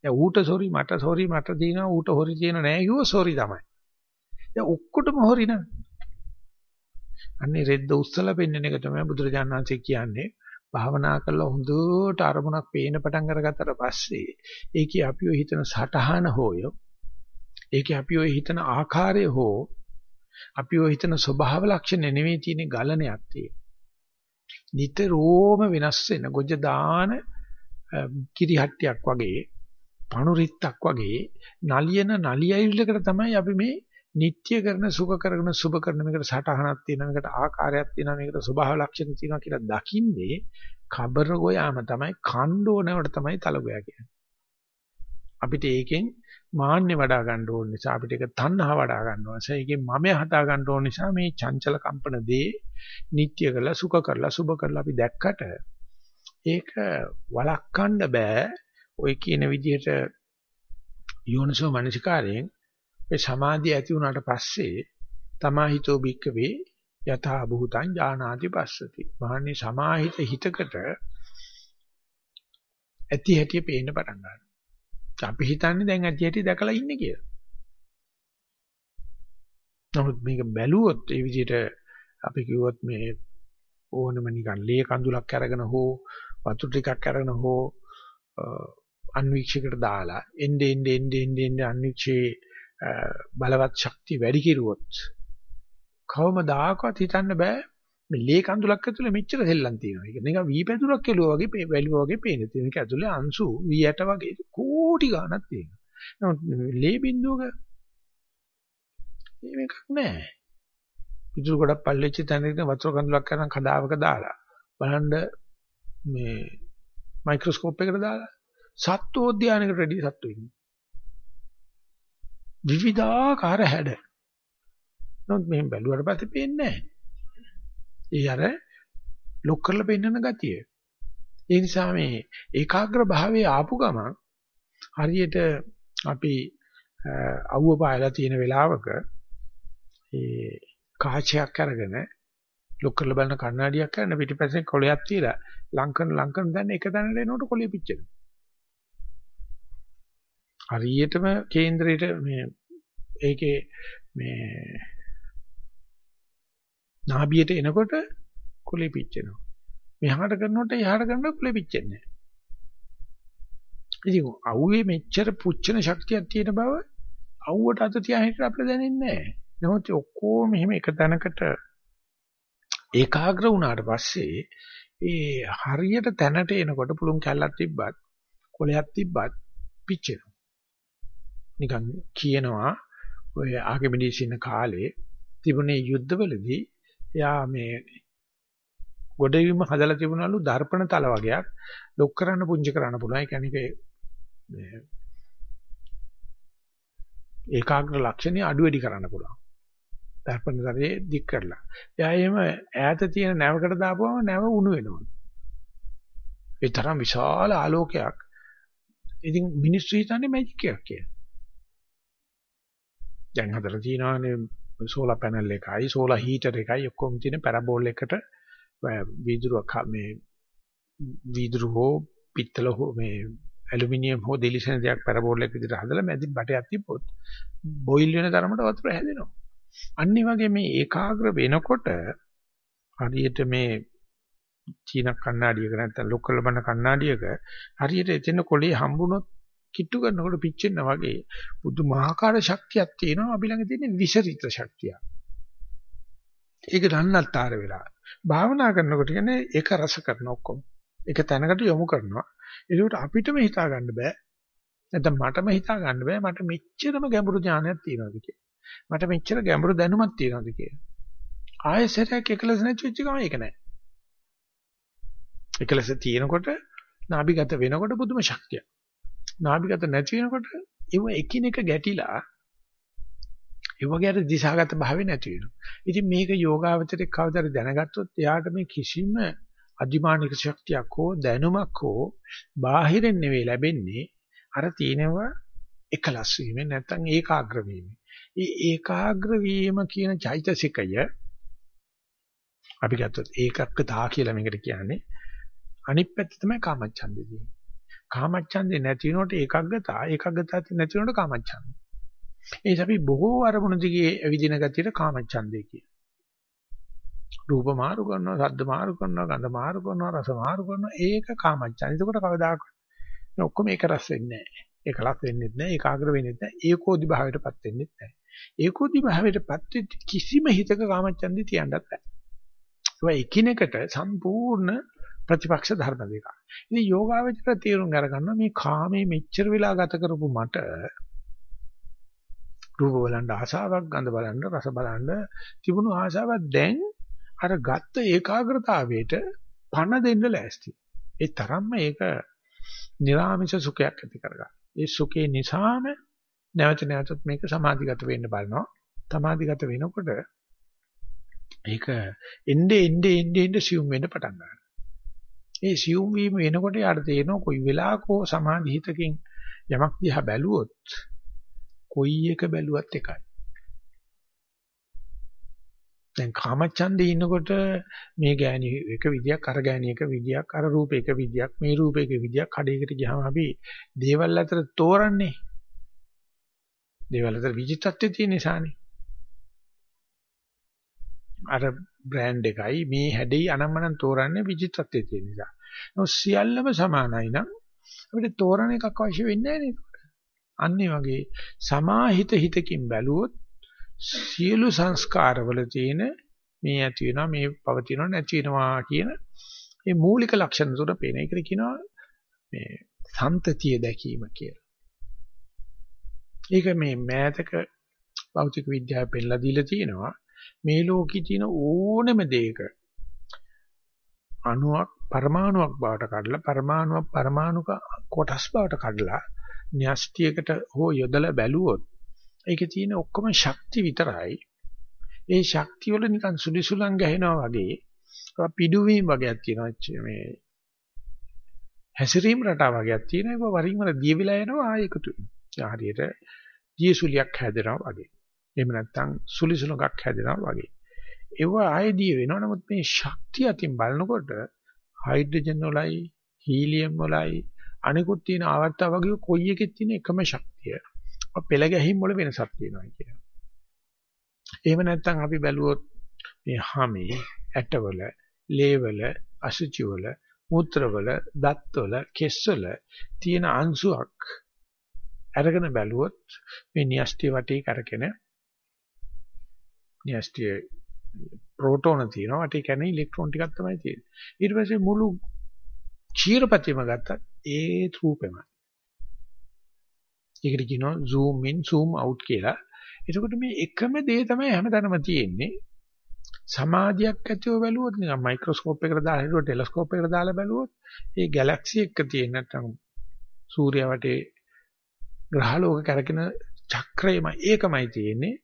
දැන් ඌට සොරි මට සොරි මට දිනවා ඌට හොරි කියන නෑ කිව්ව සොරි තමයි. දැන් ඔක්කොටම හොරි නෑ. අන්නේ රෙද්ද උස්සලා පෙන්වන එක තමයි බුදුරජාණන් වහන්සේ කියන්නේ. භාවනා කරලා හොඳට අරමුණක් පේන පටන් අරගත්තට පස්සේ ඒකේ අපි ඔය හිතන සටහන හෝය ඒකේ අපි ඔය හිතන ආකාරය හෝ අපි ඔය හිතන ස්වභාව ලක්ෂණ නෙවෙයි තියෙන ගලණයක් තියෙන්නේ. නිතරම වෙනස් වෙන ගොජ දාන කිරිහට්ටියක් වගේ පණුරිත්තක් වගේ නලියන නලියයිලකට තමයි අපි මේ නිත්‍ය කරන සුඛ කරන සුභ කරන මේකට සටහනක් තියෙනවා මේකට ආකාරයක් තියෙනවා මේකට ස්වභාව ලක්ෂණ තියෙනවා කියලා දකින්නේ කබර ගෝයාම තමයි කණ්ඩෝනවට තමයි තලගෝයා කියන්නේ. අපිට ඒකෙන් මාන්නේ වඩා ගන්න ඕන නිසා අපිට ඒක තණ්හා වඩා ගන්න ඕන නිසා ඒකෙන් මමයා හදා ගන්න ඕන නිසා මේ චංචල කම්පන දේ නිත්‍ය කරලා සුඛ කරලා සුභ කරලා අපි දැක්කට ඒක වළක්වන්න බෑ ඔය කියන විදිහට යෝනිසෝ මනසිකාරයෙන් ඒ සමාධිය ඇති වුණාට පස්සේ තමාහිතෝ භික්කවේ යථා භූතං ඥානාති පස්සති. මහන්නේ සමාහිත හිතකට ඇති හැටි පේන්න පටන් ගන්නවා. අපි හිතන්නේ දැන් ඇති හැටි දැකලා ඉන්නේ කියලා. නමුත් මේක බැලුවොත් ඒ විදිහට අපි කිව්වොත් මේ ඕනම නිකන් ලේ කඳුලක් අරගෙන හෝ වතුර ටිකක් අරගෙන හෝ අන්වීක්ෂයකට දාලා එnde ende ende ende ende අන්වීක්ෂයේ බලවත් ශක්තිය වැඩි කිරුවොත් කවමදාකවත් හිතන්න බෑ මේ ලේ කඳුලක් ඇතුලේ මෙච්චර සෙල්ලම් තියෙනවා. ඒක නිකන් වී පැදුරක් කෙලුවා වගේ වැලුවා වගේ පේන. ඒක ඇතුලේ අංශු වී ඇට වගේ කෝටි ගණක් තියෙනවා. නමුත් ලේ බින්දුවක මේකක් නෑ. පිටුරු ගොඩක් පල්ලෙච්ච තැනක වතුර කඳුලක් කරන් කඩාවක දාලා බලන්න මේ මයික්‍රොස්කෝප් එකකට දාලා සත්වෝද්‍යානයකට රෙඩි සත්තු ඉන්නේ. විවිධාකාර හැඩ. නමුත් මෙහෙම බැලුවට පස්සේ පේන්නේ නැහැ. ඒ අර ලොක් කරලා පෙන්නන ගතිය. ඒ නිසා මේ ඒකාග්‍ර භාවයේ ආපු ගමන් හරියට අපි අවුව පායලා තියෙන වෙලාවක ඒ කාචයක් අරගෙන ලොක් කරලා බලන කණ්ණාඩියක් කරන පිටිපස්සෙන් කොළයක් තියලා ලංකන ලංකන දැන් එක තැනට එනකොට කොළේ පිච්චෙනවා. හරියටම කේන්දරයට මේ ඒකේ මේ නාභියට එනකොට කුලේ පිච්චෙනවා. මෙහාට කරනකොට එහාට කරනකොට කුලේ පිච්චෙන්නේ නැහැ. ඉතින් අවුවේ මෙච්චර පුච්චන ශක්තියක් තියෙන බව අවුවට අත තියා හිටියට අපිට දැනෙන්නේ නැහැ. නමුත් ඔක්කොම මෙහෙම එක තැනකට ඒකාග්‍ර වුණාට පස්සේ ඒ හරියට තැනට එනකොට පුළුන් කැල්ලක් තිබ්බත් කොලයක් තිබ්බත් පිච්චෙනවා. නිකන් කියනවා ඔය ආගමිනීස් ඉන්න කාලේ තිබුණේ යුද්ධවලදී එයා මේ ගොඩවීම හදලා තිබුණලු දර්පණ තල වගේක් ලොක් කරන්න පුංචි කරන්න පුළුවන්. ඒ කියන්නේ මේ ඒකාග්‍ර ලක්ෂණي අඩු වැඩි කරන්න පුළුවන්. දර්පණ තරේ දික් කරලා. එයා එහෙම ඈත තියෙන නැවකට දාපුවම නැව උණු වෙනවා. ඒ තරම් විශාල ආලෝකයක්. ඉතින් මිනිස්සු හිතන්නේ මැජික් එකක් කියලා. දැන් හදලා තියෙනවානේ සෝලාර් පැනල් එකයි සෝලාර් හීටර් එකයි ඔක්කොම තියෙන පැරබෝල් එකට වීදුරුවක් මේ වීදුරු හෝ පිත්තල හෝ මේ ඇලුමිනියම් හෝ දෙලිසන දෙයක් පැරබෝල් එක විදිහට හදලා මැදින් බටයක් තිබ්බොත් බොයිල් වෙන තරමට වතුර හැදෙනවා. අන්න වගේ මේ ඒකාග්‍ර වෙනකොට හරියට මේ චීන කණ්ණාඩියක නැත්නම් ලොකල් බන කණ්ණාඩියක හරියට එතන කොලේ හම්බුනොත් කිට්ටු කරනකොට පිච්චෙනා වගේ පුදුමාකාර ශක්තියක් තියෙනවා අපි ළඟ තියෙන විශරිත ශක්තිය. ඒක දන්නත්තර වෙලා. භාවනා කරනකොට කියන්නේ ඒක රස කරන ඔක්කොම. ඒක තැනකට යොමු කරනවා. ඒකට අපිටම හිතා ගන්න බෑ. නැත්නම් මටම හිතා ගන්න බෑ මට මෙච්චරම ගැඹුරු ඥානයක් තියෙනවද කියලා. මට මෙච්චර ගැඹුරු දැනුමක් තියෙනවද කියලා. ආයෙසරයක් එකලස් නැති වෙච්ච ගමන් ඒක නෑ. එකලස් තියෙනකොට නාභිගත වෙනකොට පුදුම ශක්තියක්. නාභිගත නැති වෙනකොට ඒව එකිනෙක ගැටිලා ඒ වගේ අර දිශාගත භාවය නැති වෙනවා. ඉතින් මේක යෝගාවචරයේ කවදාද දැනගත්තොත් එයාට මේ කිසිම අධිමානික ශක්තියක් හෝ දැනුමක් හෝ බාහිරින් නෙවෙයි ලැබෙන්නේ අර තියෙනවා එකලස් වීමෙන් නැත්නම් ඒකාග්‍ර වීමෙන්. ඒ ඒකාග්‍ර වීම කියන චෛතසිකය අපි ගත්තොත් ඒකක්කතා කියලා මේකට කියන්නේ අනිත් පැත්ත තමයි කාමච්ඡන්දේ. කාමච්ඡන්දේ නැති වෙනකොට ඒකග්ගතා ඒකග්ගතා නැති වෙනකොට කාමච්ඡන්දේ. ඒ අපි බොහෝ අරමුණු දිගේ ඇවිදින ගතියට කාමච්ඡන්දේ කියන. රූප මාරු කරනවා, ශබ්ද මාරු කරනවා, ගන්ධ මාරු කරනවා, රස මාරු කරනවා ඒක කාමච්ඡන්දේ. එතකොට කවදාකවත් මේ ඔක්කොම ඒක රස වෙන්නේ නැහැ. ඒක ලක් වෙන්නේ නැහැ, ඒකාග්‍ර වෙන්නේ නැහැ, ඒකෝදි භාවයටපත් වෙන්නේ නැහැ. ඒකෝදි භාවයටපත් වෙච්ච කිසිම හිතක කාමච්ඡන්දේ තියන්නත් බෑ. ඒවා එකිනෙකට සම්පූර්ණ ප්‍රතිපක්ෂ ධර්ම දෙක. ඉතින් යෝගාවචර තීරුම් අරගන්න මේ කාමයේ මෙච්චර වෙලා ගත කරපු මට රූප බලන්න ආසාවක්, ගඳ බලන්න, රස බලන්න තිබුණු ආසාවක් දැන් අර ගත්ත ඒකාග්‍රතාවයට පණ දෙන්න ලෑස්ති. ඒ තරම්ම ඒක නිර්ආමිෂ සුඛයක් ඇති කරගන්න. ඒ සුඛේ නිසාම නැවත නැවතත් මේක සමාධිගත වෙන්න බලනවා. සමාධිගත වෙනකොට ඒක එnde ende ende ende සිුම් වෙන්න පටන් ගන්නවා. ඒ සියුම් වීම වෙනකොට යාට තේරෙනවා කොයි වෙලාවකෝ සමාධි හිතකින් යමක් දිහා බැලුවොත් කොයි එක බැලුවත් එකයි. දැන් කාමච්ඡන්දේ ඉන්නකොට මේ ගෑණි එක විදියක් අර ගෑණි එක විදියක් අර රූපේ එක විදියක් මේ රූපේ එක විදියක් කඩේකට ගියාම අපි දේවල් අතර තෝරන්නේ දේවල් අතර විචිත්තත්වයේ තියෙන නිසානේ අර බ්‍රෑන්ඩ් එකයි. මේ හැඩයි අනම්මනම් තෝරන්නේ විචිත්තත්වයේ තියෙන නිසා. නමුත් සියල්ලම සමානයි නම් අපිට තෝරන එකක් අවශ්‍ය වෙන්නේ නැහැ නේද? අන්න වගේ සමාහිත හිතකින් බැලුවොත් සියලු සංස්කාරවල තියෙන මේ ඇති වෙනවා මේ පවතිනවා නැති වෙනවා කියන මේ මූලික ලක්ෂණ තුන පේන එකට කියනවා මේ සම්තතිය දැකීම කියලා. ඒක මේ මෑතක භෞතික විද්‍යාව පෙන්නලා දීලා තියෙනවා. මේ ලෝකේ තියෙන ඕනම දෙයක අණුවක් පරමාණුවක් බවට කඩලා පරමාණුවක් පරමාණුක කොටස් බවට කඩලා න්‍යෂ්ටියකට හෝ යොදලා බැලුවොත් ඒකේ තියෙන ඔක්කොම ශක්ති විතරයි. ඒ ශක්තිය වල නිකන් සුලිසුලන් ගැහෙනවා වගේ පිඩුවීම් වගේක් තියෙනවා මේ හැසිරීම රටා වගේක් තියෙනවා ඒක වරින් වර දිය වෙලා යනවා ආයෙ එකතු වෙනවා. හරියට දියසුලියක් හැදෙනවා වගේ. එහෙම නැත්නම් සුලිසුලඟක් හැදෙනවා වගේ. ඒව ආයෙ දිය වෙනවා. නමුත් මේ ශක්තිය අතින් බලනකොට හයිඩ්‍රජන් වලයි හීලියම් වලයි අනිකුත් තියෙන ආවර්තව වගේ කොයි එකෙත් තියෙන එකම ශක්තිය. පෙළ ගැහිම් වල වෙනසක් තියෙනවා කියනවා. එහෙම නැත්නම් අපි බැලුවොත් මේ හැමේ ඇටවල, ලේවල, අසුචිවල, මූත්‍රවල, දත්වල, කෙස්වල තියෙන අංශුවක් අරගෙන බැලුවොත් මේ න්‍යෂ්ටි වටේ කරගෙන න්‍යෂ්ටි ප්‍රෝටෝන තියෙනවා වටේ කියන්නේ ඉලෙක්ට්‍රෝන ටිකක් තමයි තියෙන්නේ. ඊට පස්සේ මුළු ක්ෂීරපතියම ගත්තත් ඒ රූපෙමයි. ඒකට කියනවා zoom in zoom out කියලා. එතකොට මේ එකම දේ තමයි හැමතැනම තියෙන්නේ. සමාධියක් ඇතිව බැලුවොත් නිකන් මයික්‍රොස්කෝප් එකකට දාලා හිටුව ටෙලස්කෝප් එකකට දාලා බැලුවොත් ඒ ගැලැක්සි එක තියෙන නැත්නම් සූර්ය වටේ ග්‍රහලෝක කරකින චක්‍රයම ඒකමයි තියෙන්නේ.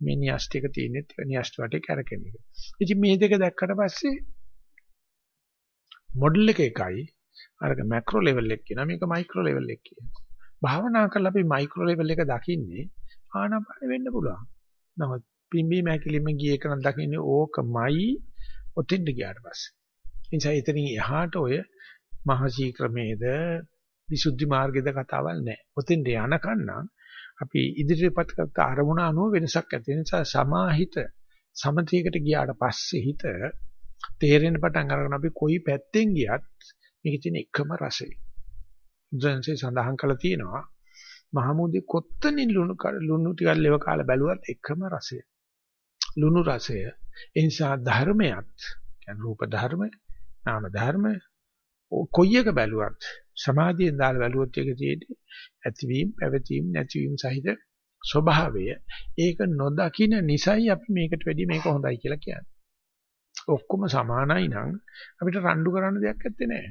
මේ න්‍යෂ්ටික තියෙන්නේ න්‍යෂ්ට වටේ කරකින එක. ඉතින් මේ දෙක දැක්කට පස්සේ මොඩල් එක එකයි අරක මැක්‍රෝ ලෙවල් එක කියනවා මේක මයික්‍රෝ ලෙවල් එක කියනවා. භාවනා කරලා අපි මයික්‍රෝ ලෙවල් එක දකින්නේ ආනාපාන වෙන්න පුළුවන්. නමුත් පිම්බි මෑකිලිම ගිය එක නම් දකින්නේ ඕකමයි ඔතෙන්ට ගියාට පස්සේ. ඒ නිසා එතනින් එහාට ඔය මහසී ක්‍රමේද විසුද්ධි මාර්ගයේද කතාවල් නැහැ. ඔතෙන්ට යනකන්නම් අපි ඉදිරියපත් කරත අරමුණ අනුව වෙනසක් ඇති වෙන නිසා සමාහිත සමතයකට ගියාට පස්සේ හිත තේරෙන පටන් අරගෙන අපි කොයි පැත්තෙන් ගියත් මේකේ තියෙන එකම රසය. බුදුන්සේ සඳහන් කළා තියෙනවා මහමුදේ කොත්තනින් ලුණු ලුණු ටිකක් ලෙව කාලා බැලුවත් එකම රසය. ලුණු රසය. ඒ නිසා ධර්මයක් කියන්නේ රූප ධර්ම, නාම ධර්ම කොයි එක බැලුවත් සමාධියෙන් දාලා බැලුවොත් ඒක තියෙන්නේ ඇතිවීම, පැවතීම, නැතිවීම සහිත ස්වභාවය. ඒක නොදකින නිසයි අපි මේකට වැඩි මේක හොඳයි කියලා කියන්නේ. ඔක්කොම සමානයි නම් අපිට රණ්ඩු කරන්න දෙයක් නැත්තේ නෑ.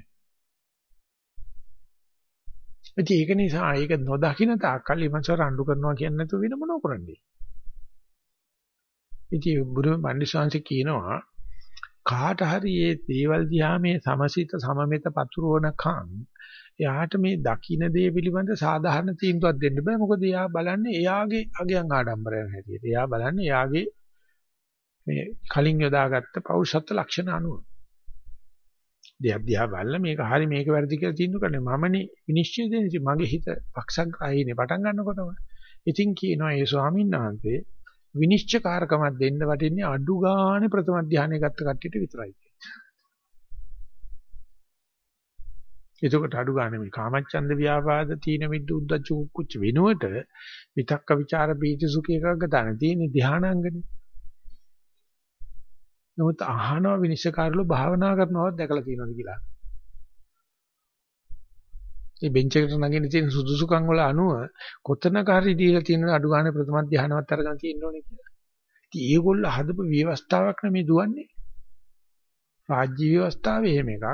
ඉතින් ඒක නිසා ඒක නොදකින්න තාක්කල් ඊමණස රණ්ඩු කරනවා කියන්නේ නැතුව වෙන මොනව කරන්නේ. ඉතින් බුදු මන්දිසාංශ කියනවා කාට හරි මේ දේවල් දිහා මේ සමසිත සමමෙත පතුරවනකම් එයාට මේ දකින්න දේ පිළිබඳ සාධාරණ තීන්දුවක් දෙන්න බෑ මොකද එයා බලන්නේ එයාගේ අගයන් ආඩම්බරයන් හැටියට. එයා බලන්නේ එයාගේ මේ කලින් යොදාගත්ත පෞරුෂත්ව ලක්ෂණ අනුව. දෙයක් දිහා බලලා මේක හරි මේක වැරදි කියලා තීන්දුව කරන්නේ මමනේ විනිශ්චය දෙන්නේ. ඉතින් මගේ හිත පක්ෂග්‍රාහීනේ පටන් ගන්නකොටම. ඉතින් කියනවා ඒ ස්වාමීන් වහන්සේ විනිශ්චයකාරකමක් දෙන්න වටින්නේ අඩු ගානේ ප්‍රථම ධානය ගත්ත කට්ටියට විතරයි. එතකොට අඩු ගානේ මේ කාමච්ඡන්ද ව්‍යාපාද තීන මිද්ද උද්දච්ච කුච්ච වෙනුවට විතක්ක ਵਿਚාර බීති සුඛ එකක ගන්න තියෙන ධානාංගනේ. නමුත් අහනවා විනිශ්චයකාරලු භාවනා කරනවත් දැකලා තියෙනවද කියලා. මේ බෙන්ච් එකට නගින්න තියෙන සුදුසුකම් වල අනුව කොතනක හරි දීලා තියෙන අඩු ගන්න ප්‍රථම ධානවත් අරගෙන තියෙන්න ඕනේ කියලා. ඉතින් ඒගොල්ලෝ හදපු ව්‍යවස්ථාවක් නෙමේ දුවන්නේ. රාජ්‍ය ව්‍යවස්ථාවේ එහෙම එකක්,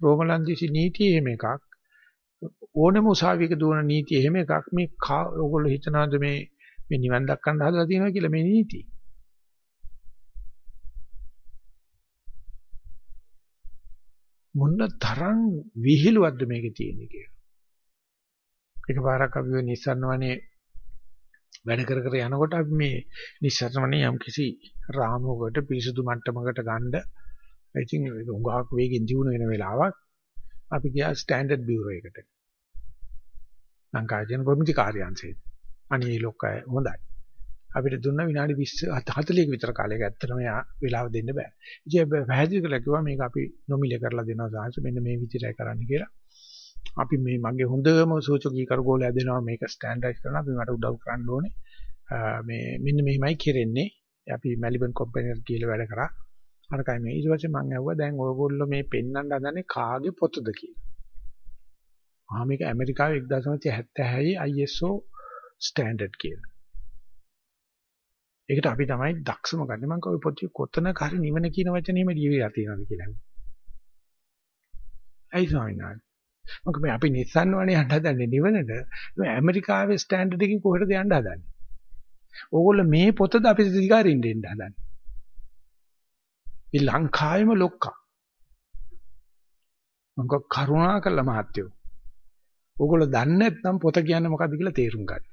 රෝමලන්දිසි නීතිය එහෙම එකක්, ඕනම උසාවියක දුවන නීතිය එහෙම එකක් මේ ඕගොල්ලෝ හිතනවාද මේ මේ නිවන් දක්කන්න හදලා තියෙනවා කියලා මේ නීතිය. මොන තරම් විහිළුවක්ද මේකේ තියෙන්නේ කියලා. එකපාරක් අපි ඔය නිස්සන්න වනේ වැඩ කර කර යනකොට අපි මේ නිස්සරණමනේ යම් කිසි රාමුවකට පිරිසුදු මට්ටමකට ගන්න ඉතින් උගාක් වේගෙන් දිනු වෙන වෙලාවක් අපි ගියා ස්ටෑන්ඩඩ් බියුරෝ එකට. ලංකාවේ තියෙන ප්‍රමිති කාර්යාංශයේ. අනේ ලොක්කයි හොඳයි. අපිට දුන්න විනාඩි 20 40ක විතර කාලයක ඇත්තටම යා වෙලාව දෙන්න බෑ. ඉතින් පැහැදිලි කරලා කිව්වා මේක අපි නොමිලේ කරලා දෙනවා සාහස මෙන්න මේ විදිහටයි කරන්න කියලා. අපි මේ මගේ හොඳම සූචකී කරගෝල ඇදෙනවා මේක ස්ටෑන්ඩඩයිස් කරනවා අපි මට උදව් කරන්න ඕනේ. මේ මෙන්න මෙහිමයි කෙරෙන්නේ. අපි මැලිබන් කම්පැනි එකට කියලා වැඩ කරා. අරකයි මේ ඊට පස්සේ මම ඇහුවා දැන් ඔයගොල්ලෝ මේ පෙන්වන්න හදන්නේ කාගේ පොතද කියලා. ආ මේක ඇමරිකාවේ 1976 ISO ස්ටෑන්ඩඩ් කියලා. ඒකට අපි තමයි දක්ෂම ගන්න. මම කව පොතේ කොතනක හරි නිවන කියන වචනේම ලියවිලා තියෙනවද කියලා අහුවා. ඇයි ස්වාමීන් වහන්සේ? මොකද මේ අපි Nissan වනේ යන්න හදන්නේ නිවනට. මේ ඇමරිකාවේ ස්ටෑන්ඩඩ් එකකින් කොහෙටද යන්න හදන්නේ? ඕගොල්ලෝ මේ පොතද අපි දිගාරින්න දෙන්න හදන්නේ. මේ ලංකාවේම ලොක්කා. මම කරුණා කළා මහත්තයෝ. ඕගොල්ලෝ දන්නේ නැත්නම් පොත කියන්නේ මොකද්ද කියලා තේරුම් ගන්න.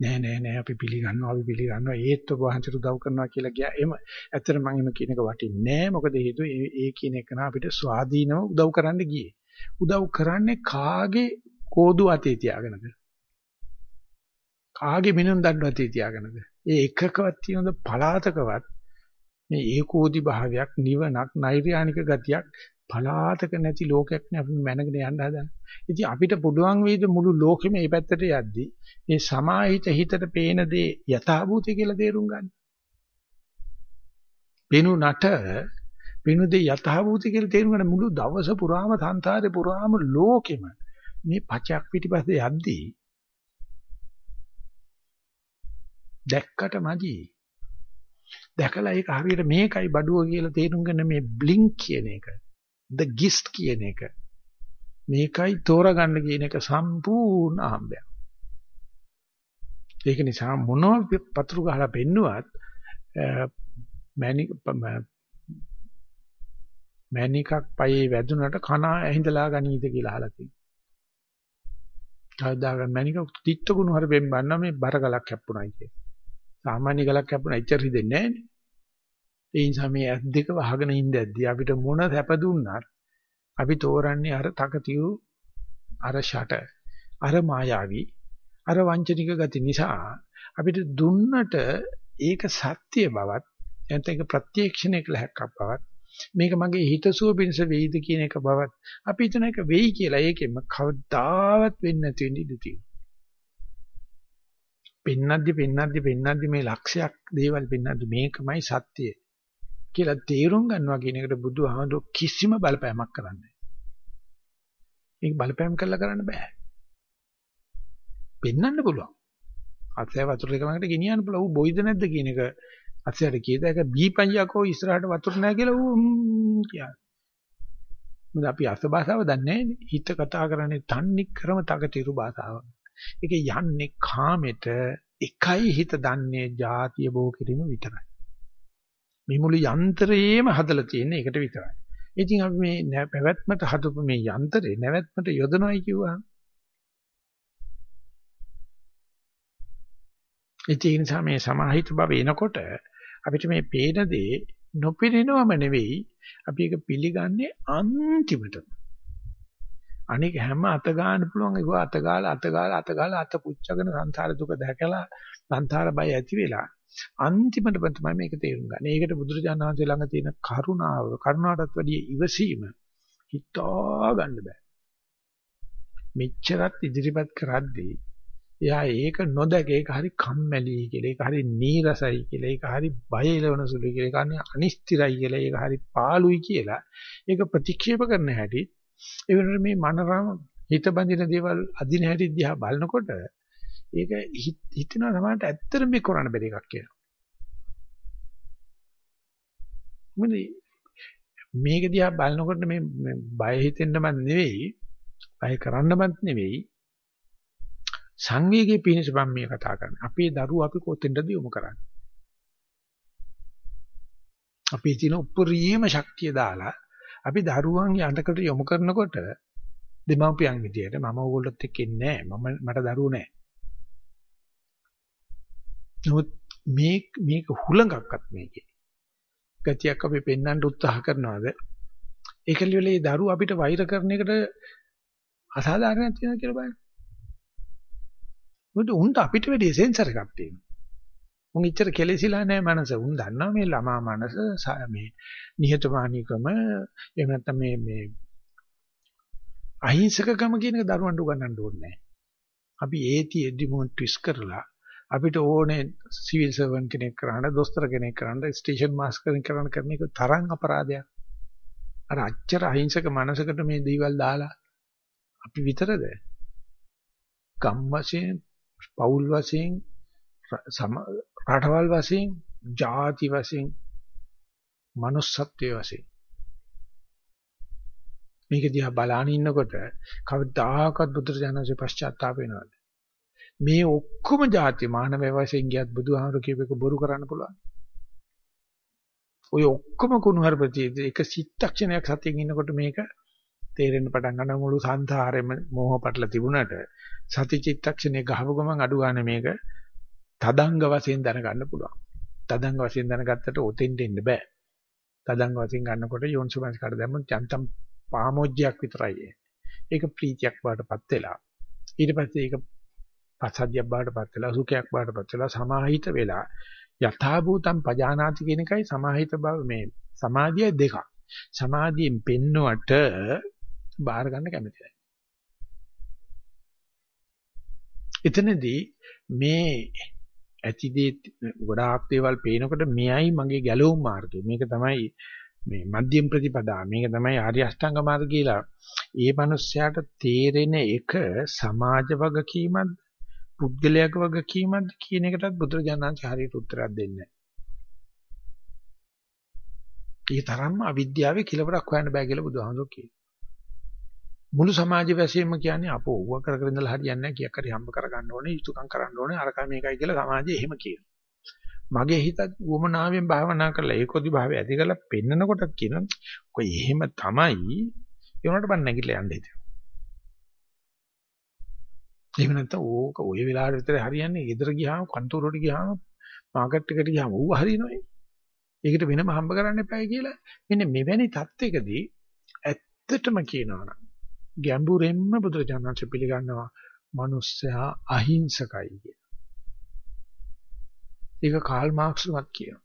නෑ නෑ නෑ අපි පිළිගන්නවා අපි පිළිගන්නවා ඒත් ඔබ වහන්සේට උදව් කරනවා කියලා ගියා. එහෙම ඇත්තට මම එහෙම කියන එක වටින්නේ නෑ. මොකද හේතුව ඒ කියන එක නා අපිට ස්වාධීනව උදව් කරන්න ගියේ. උදව් කරන්නේ කාගේ කෝදු අතේ තියාගෙනද? කාගේ මිනුම් දඬු අතේ තියාගෙනද? ඒ එකකවත් තියෙනද පලාතකවත් මේ ඒකෝදි භාවයක් නිවනක් නෛර්යානික ගතියක් පලාතක නැති ලෝකයක් නේ අපි මැනගෙන යන්න හදන්නේ. ඉතින් අපිට පුළුවන් වේද මුළු ලෝකෙම මේ පැත්තට යද්දී මේ සමාහිත හිතට පේන දේ යථාභූතය කියලා තේරුම් ගන්න. පෙනුනට පෙනු දේ යථාභූතය කියලා තේරුම් ගන්න මුළු දවස පුරාම සංසාරේ පුරාම ලෝකෙම මේ පචයක් පිටිපස්සේ යද්දී දැක්කට මදි. දැකලා ඒක හරියට මේකයි බඩුව කියලා තේරුම් ගන්න මේ බ්ලින්ක් කියන එක. The gist කියන එක. මේකයි තෝරගන්න කියන එක සම්පූර්ණ ආම්බයක්. ඒක නිසා මොනව පතුරු ගහලා පෙන්නුවත් මැනික මැනිකක් පයේ වැදුනට කන ඇහිඳලා ගනීද කියලා අහලා තියෙනවා. කවදාක මැනික තිත්තුකුණු හරි බෙම්බන්න මේ බර ගලක් කැප්පුණයි කිය. සාමාන්‍ය ගලක් කැප්පුණා ඉච්චර හිතෙන්නේ නැහැ නේ. ඒ නිසා මේ ඇස් දෙක වහගෙන ඉඳද්දී අපිට මොන සැප දුන්නත් අපි තෝරන්නේ අර තකතිරු අර ෂට අර මායාවි අර වංචනික ගති නිසා අපිට දුන්නට ඒක සත්‍ය බවත් නැත්නම් ඒක ප්‍රත්‍යක්ෂණය කළ හැක්කක් බවත් මේක මගේ හිතසුව පිණිස වෙයිද කියන එක බවත් අපි හිතන එක වෙයි කියලා ඒකෙම කවදාවත් වෙන්නේ නැති වෙන්න ඉඩ තියෙනවා. පෙන්නද්දි පෙන්නද්දි පෙන්නද්දි මේ ලක්ෂයක් දේවල් පෙන්නද්දි මේකමයි සත්‍යය. කියලා තේරුම් ගන්නවා කියන එකට බුදුහාමුදුරු කිසිම බලපෑමක් කරන්නේ නැහැ. මේක බලපෑම් කරලා කරන්න බෑ. පෙන්වන්න පුළුවන්. අත්සය වතුර එකමකට ගෙනියන්න පුළුවන්. ඌ බොයිද නැද්ද කියන එක අත්සයට කීයද ඒක බීපඤ්ඤකෝ ඉස්සරහට වතුර නැහැ කියලා ඌ කියන්නේ. මොකද අපි අසභාෂාව දන්නේ නැහැ හිත කතා කරන්නේ තන්නේ ක්‍රම තකතිරු භාෂාව. ඒක යන්නේ කාමෙට එකයි හිත දන්නේ ಜಾතිය බෝ කිරීම විතරයි. මේ මුළු යන්ත්‍රයේම හදලා තියෙන්නේ ඒකට විතරයි. ඉතින් අපි මේ පැවැත්මට හදපු මේ යන්ත්‍රේ නැවැත්මට යොදනවයි කිව්වහම ඒ නිසා මේ සමාහිත බව එනකොට අපිට මේ පේන දේ නොපිරිනවම නෙවෙයි අපි ඒක පිළිගන්නේ අන්තිමටම. අනික හැම අත ගන්න පුළුවන් ඒක අත ගාලා අත ගාලා අත ගාලා අත පුච්චගෙන සංසාර දුක දැකලා සංසාර බය ඇති වෙලා අන්තිමට තමයි මේක තේරුම් ගන්න. ඒකට බුදුරජාණන් වහන්සේ ළඟ තියෙන කරුණාව, කරුණාටත් වැඩිය ඉවසීම හිතා ගන්න බෑ. මෙච්චරත් ඉදිරිපත් කරද්දී එයා ඒක නොදැක ඒක හරි කම්මැලි කියලා, ඒක හරි නීරසයි කියලා, ඒක හරි බය එලවන සුළුයි කියලා, ඒක හරි අනිස්තිරයි කියලා, ඒක හරි පාළුයි කියලා ඒක ප්‍රතික්ෂේප කරන හැටි ඒ වෙනකොට මේ මනරම හිත බඳින දේවල් අදින හැටි දිහා බලනකොට ඒක හිතෙනවා සමහරට ඇත්තටම මේ කරන්න බැරි එකක් කියලා. මොකද මේක දිහා බලනකොට මේ බය හිතෙන්නම නෙවෙයි, බය කරන්නමත් නෙවෙයි. සංවේගයේ පිණිස මම මේ කතා කරන්නේ. අපේ දරුවෝ අපි කොතෙන්ද යොමු කරන්නේ? අපි තියෙන උපරිම ශක්තිය දාලා අපි දරුවන් යටකට යොමු කරනකොට දෙමාපියන් විදියට මම ඕගොල්ලොත් එක්ක ඉන්නේ නැහැ. මම මට දරුවෝ නැහැ. නමුත් මේ මේක හුලඟක්වත් මේකේ. ගතියක් අපි පෙන්වන්න උත්සාහ කරනවාද? ඒකල වෙලේ දරුව අපිට වෛර කරන එකට අසාධාරණයක් තියෙනවා කියලා බලන්න. මොකද උන්ට අපිට වැඩි සෙන්සර් එකක් තියෙනවා. උන් ඉච්චර කෙලෙසිලා නැහැ මනස. උන් දන්නවා මේ ළමා මනස මේ නිහතමානීකම එහෙම නැත්නම් මේ මේ අහිංසකකම කියන එක දරුවන්ට උගන්වන්න ඕනේ නැහැ. අපි ඒතිෙදි මොන් ට්විස්ට් කරලා අපිට ඕනේ සිවිල් සර්වන් කෙනෙක් කරන්න, දොස්තර කෙනෙක් කරන්න, ස්ටේෂන් මාස්ටර් කෙනෙක් කරන්න කරන එක තරම් අපරාධයක්. අර අච්චර අහිංසක මනසකට මේ දේවල් දාලා අපි විතරද? ගම් වශයෙන්, පෞල් වශයෙන්, රටවල් වශයෙන්, ಜಾති වශයෙන්, manussත්වයේ වශයෙන් මේක දිහා බලාගෙන ඉන්නකොට කවදාකවත් බුදුරජාණන්සේ පශ්චාත්තාප වෙනවද? මේ ඔක්කොම ಜಾති මානව වශයෙන් ගියත් බුදුහාමුදුරු කියපේක බොරු කරන්න පුළුවන්. ඔය ඔක්කොම කුණුහරුපති එක සිත්තක්ෂණයක් සතියෙන් ඉන්නකොට මේක තේරෙන්න පටන් ගන්න මුළු සංසාරෙම මෝහ පටල තිබුණට සති චිත්තක්ෂණේ ගහපු ගමන් අඩු ගන්න මේක තදංග වශයෙන් දැනගන්න පුළුවන්. තදංග වශයෙන් දැනගත්තට ඔතෙන්ට එන්න බෑ. තදංග වශයෙන් ගන්නකොට යෝනිසෝමනස් කාට දැම්මොත් යන්තම් පාමොජ්ජයක් විතරයි ඒක ප්‍රීතියක් බාටපත් වෙලා ඊට පස්සේ ඒක පසද්ධියක් බාටපත් වෙලා සුඛයක් බාටපත් වෙලා සමාහිත වෙලා. යථා භූතම් පජානාති කියන එකයි සමාහිත බව මේ සමාධිය දෙකක්. සමාධියෙන් පෙන්නුවට බාර ගන්න කැමති නැහැ. එතනදී මේ ඇතිදී ගොඩාක් දේවල් පේනකොට මෙයයි මගේ ගැලවුම් මාර්ගය. මේක තමයි මේ මධ්‍යම ප්‍රතිපදා මේක තමයි ආර්ය අෂ්ටාංග මාර්ගය කියලා. ඒ මනුස්සයාට තේරෙන එක සමාජ වගකීමක්ද? පුද්ගලයාක වගකීමක්ද කියන එකටත් බුදුරජාණන් හරියට උත්තරයක් දෙන්නේ නැහැ. ඒ තරම්ම අවිද්‍යාවේ කිලවරක් හොයන්න බෑ කියලා බුදුහාමුදුරුවෝ කියනවා. මුළු සමාජ වැසියෙම කියන්නේ අපෝ ඌව කර කර ඉඳලා හරියන්නේ නැහැ කීයක් හරි හම්බ කරගන්න ඕනේ යුතුයකම් කරන්න ඕනේ අරකා මේකයි කියලා සමාජය එහෙම කියනවා. මගේ හිතත් වමනාවෙන් භාවනා කරලා ඒකෝදි භාවය ඇති කරලා පෙන්නකොට කියනවා කොයි එහෙම තමයි ඒ උනට බන් නැගිටලා යන්න හිතෙනවා. එහෙම නැත්නම් ඕක ওই වෙලාවට විතර හරියන්නේ. ගෙදර ගියාම කන්තෝරුවට ගියාම මාකට් එකට ගියාම ඌ හරිනවනේ. ඒකට වෙනම හම්බ කරන්න එපායි කියලා. මෙන්න මෙවැනි தත්වයකදී ඇත්තටම කියනවා ගැඹුරෙන්ම බුදුරජාණන්ස පිළිගන්නවා මිනිස්සයා අහිංසකයි කියලා. ඒක කාල් මාක්ස් උමත් කියනවා.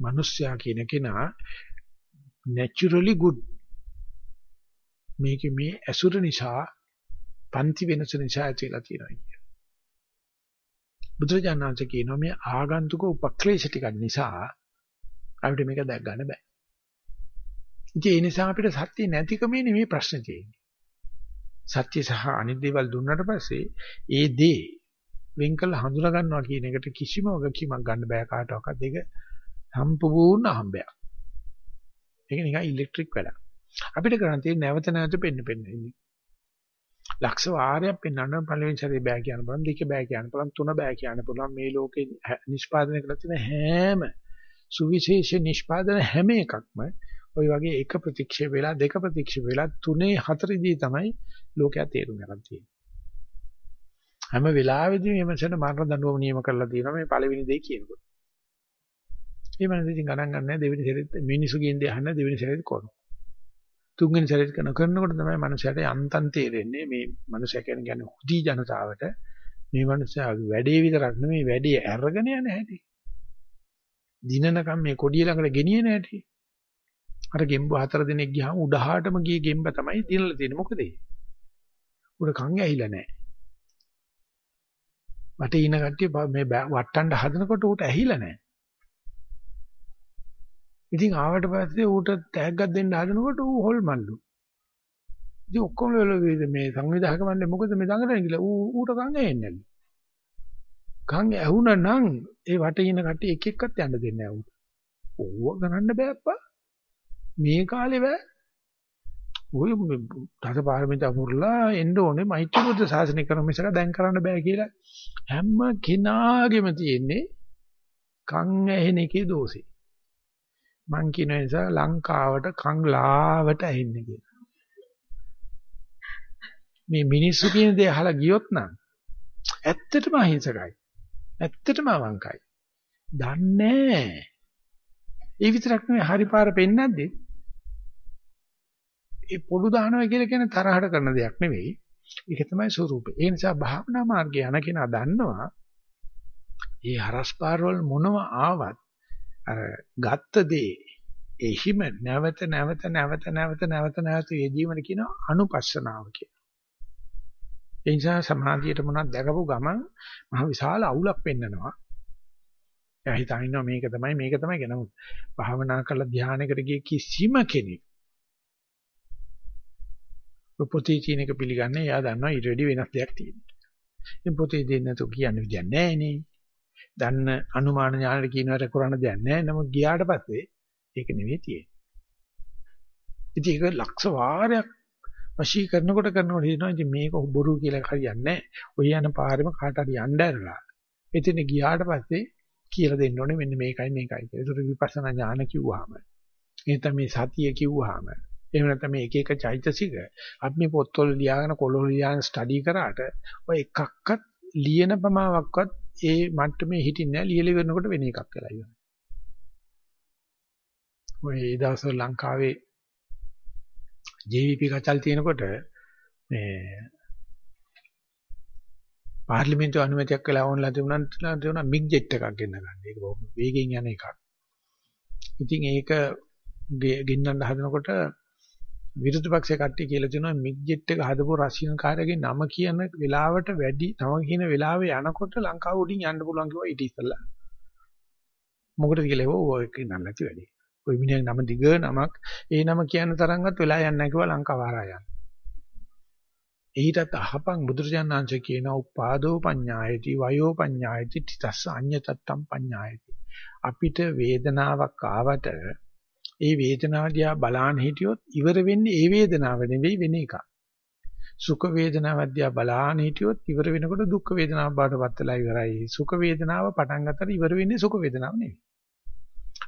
මිනිස්සයා කියන කෙනා naturally good මේක මේ ඇසුර නිසා පන්ති වෙනස නිසා ඇතිලා තියෙනවා කිය. බුදුරජාණන්සේ කියනවා මේ ආගන්තුක උපක්ලේශ ටික නිසා අපිට මේක දැක් ගන්න බෑ. ඉතින් ඒ නිසා අපිට සත්‍ය නැතිකමේ නෙමෙයි ප්‍රශ්නේ තියෙන්නේ. සත්‍ය සහ අනිත් දේවල් දුන්නට පස්සේ ඒ දේ වෙන් කළ හඳුනා ගන්නවා කියන එකට කිසිම වගකීමක් ගන්න බෑ කාටවත්. ඒක සම්පූර්ණ අහඹයක්. ඒක නිකන් ඉලෙක්ට්‍රික් වැඩක්. අපිට කරන්න තියෙන්නේ නැවත නැවත පෙන්න පෙන්න ඉන්නේ. ලක්ෂ වාරයක් පෙන්වන්න පළවෙනි සැරේ බෑ කියන්න පුළුවන්, දෙක බෑ කියන්න පුළුවන්, තුන බෑ කියන්න පුළුවන්. මේ ලෝකේ නිෂ්පාදනය කරලා තියෙන හැම සුවිශේෂ නිෂ්පාදන හැම එකක්ම ওই වගේ එක ප්‍රතික්ෂේප වෙලා දෙක ප්‍රතික්ෂේප වෙලා තුනේ හතරේදී තමයි ලෝකයා තේරුම් ගන්න තියෙන්නේ. හැම වෙලාවෙදී මේ මනසට මරණ දඬුවම නියම කරලා තියෙනවා මේ පළවෙනි දේ කියනකොට. මේ මනස ඉතින් ගණන් ගන්නෑ දෙවෙනි සැරේත් මිනිසුගෙන් දෙය අහන්න දෙවෙනි සැරේත් කරනවා. තුන්වෙනි සැරේත් කරන කරනකොට තමයි මනසට යන්තම් තේරෙන්නේ මේ මනුස්සය කියන්නේ හුදි ජනතාවට මේ මනුස්සයාගේ වැඩේ විතරක් නෙමෙයි වැඩේ අරගෙන යන හැටි. දිනනකම් මේ කොඩිය ළඟට ගෙනියන හැටි. අර ගෙම්බ හතර දිනක් ගියාම උඩහාටම ගිය ගෙම්බ තමයි දිනලා තියෙන්නේ. මොකද ඒ? උඩ කන් ඇහිලා නැහැ. වටේ ඉන කට්ටිය මේ වට්ටන්න හදනකොට ඌට ඇහිලා නැහැ. ඉතින් ආවට පස්සේ ඌට තෑග්ගක් දෙන්න හදනකොට ඌ හොල්මන්ලු. ඉතින් ඔක්කොම වෙලෙ මේ සංවිධායක මණ්ඩලෙ මොකද මේ දඟලන්නේ කියලා ඌ ඌට කන් ඇහෙන්නේ නැලු. කන් ඇහුණා නම් ඒ වටේ ඉන කට්ටිය එක එක්කත් යන්න දෙන්නේ නැහැ ඌට. ඕව කරන්න බෑප්පා. මේ කාලේ බෑ. ඔය දසපාරමිතා පුරලා එන්න ඕනේ මෛත්‍රී බුද්ධ ශාසනය කරන මිසක දැන් කරන්න බෑ කියලා හැම කෙනාගේම තියෙන්නේ කන් ඇහෙන එකේ දෝෂේ. මං කියන නිසා ලංකාවට කන් ලාවට ඇහෙන්නේ කියලා. මේ මිනිස්සු කියන දේ අහලා ගියොත් නම් ඇත්තටම අහිංසකයි. ඇත්තටම අවංකයි. දන්නේ ඒ විතරක් නෙවෙයි හරි පාර පෙන්නද්දී ඒ පොඩු දානවා කියලා කියන්නේ තරහට කරන දෙයක් නෙවෙයි. ඒක තමයි ස්වરૂපය. ඒ නිසා භාවනා මාර්ගය යන කෙනා දන්නවා මේ හරස් පාරවල මොනව ආවත් අර ගත්ත දේ එහිම නැවත නැවත නැවත නැවත නැවත නැවත යෙදීමන කියන අනුපස්සනාව කියන. ඒ නිසා සමාධියට මොනවද දැකපු ගමන් මහ විශාල අවුලක් පෙන්නනවා. එයා හිතනවා මේක තමයි මේක තමයි කියන භාවනා කරලා ධානයකට ගිය කිසිම කෙනෙක් පොතේ තියෙන එක පිළිගන්නේ එයා දන්නවා ඊට වැඩි වෙනස් දෙයක් තියෙනවා. ඉතින් පොතේ දෙන්නේ නැතුව කියන්නේ විදියක් නැහැ නේ. දන්න අනුමාන ඥානෙට කියනවට කරන්න දෙයක් නැහැ. නමුත් ගියාට පස්සේ ඒක නෙවෙයි තියෙන්නේ. ඉතින් ඒක ලක්ෂ වාරයක් වශී කරනකොට කරනකොට හිතනවා ඉතින් මේක බොරු කියලා හරියන්නේ නැහැ. ඔය යන පාරෙම කාට හරි යන්න ඇරලා. එතන ගියාට පස්සේ කියලා දෙන්න ඕනේ මෙන්න මේකයි මේකයි කියලා. ඒක විපස්සනා ඥාන කිව්වහම. එතන මේ සතිය කිව්වහම. එහෙම නැත්නම් මේ එක එක චෛතසික අපි මේ පොත්වල ලියාගෙන කොළවල ලියාගෙන ස්ටඩි කරාට ඔය එකක්වත් ලියන ප්‍රමාවක්වත් ඒ මට්ටමේ හිටින්නේ නැහැ ලියලා ඉවරනකොට වෙන එකක් වෙලා ඉවරයි. ඔය දවස්වල ලංකාවේ JVP කචල් තියෙනකොට මේ පාර්ලිමේන්තු අනුමැතියක් වෙලා ඕනලා තිබුණා තිබුණා මිග් ජෙට් එකක් ගෙන්න ගන්න. ඒක බොහොම වේගෙන් යන එකක්. ඉතින් ඒක ගෙන්නන්න හදනකොට විරුද්ධ පක්ෂයේ කට්ටිය කියලා තියෙනවා මිග් ජෙට් එක හදපු රෂියන් කාර්යගේ නම කියන වෙලාවට වැඩි නම කියන වෙලාවේ යනකොට ලංකාව උඩින් යන්න පුළුවන් කිව්වා ඊට ඉස්සෙල්ලා. මොකටද කියලා ඒව ඔය කියන්න නැති වැඩි. ඔය මිනිහගේ නම දිග නමක් ඒ නම කියන තරම්වත් වෙලා යන්නේ නැහැ කිව්වා ලංකාව හරහා යන්න. ඊටත් අහපන් බුදුරජාණන් වහන්සේ කියන උපාදෝ පඤ්ඤායති වයෝ පඤ්ඤායති තිතස්ස අඤ්ඤතත්තම් පඤ්ඤායති. අපිට වේදනාවක් ආවට ඒ වේදනාව දිහා බලාන හිටියොත් ඉවර වෙන්නේ ඒ වේදනාව නෙවෙයි වෙන එකක්. සුඛ වේදනාව දිහා බලාන හිටියොත් ඉවර වෙනකොට දුක් වේදනාව බාටපත් වෙලා ඉවරයි. සුඛ වේදනාව පටන් ගන්නතර ඉවර වෙන්නේ සුඛ වේදනාව නෙවෙයි.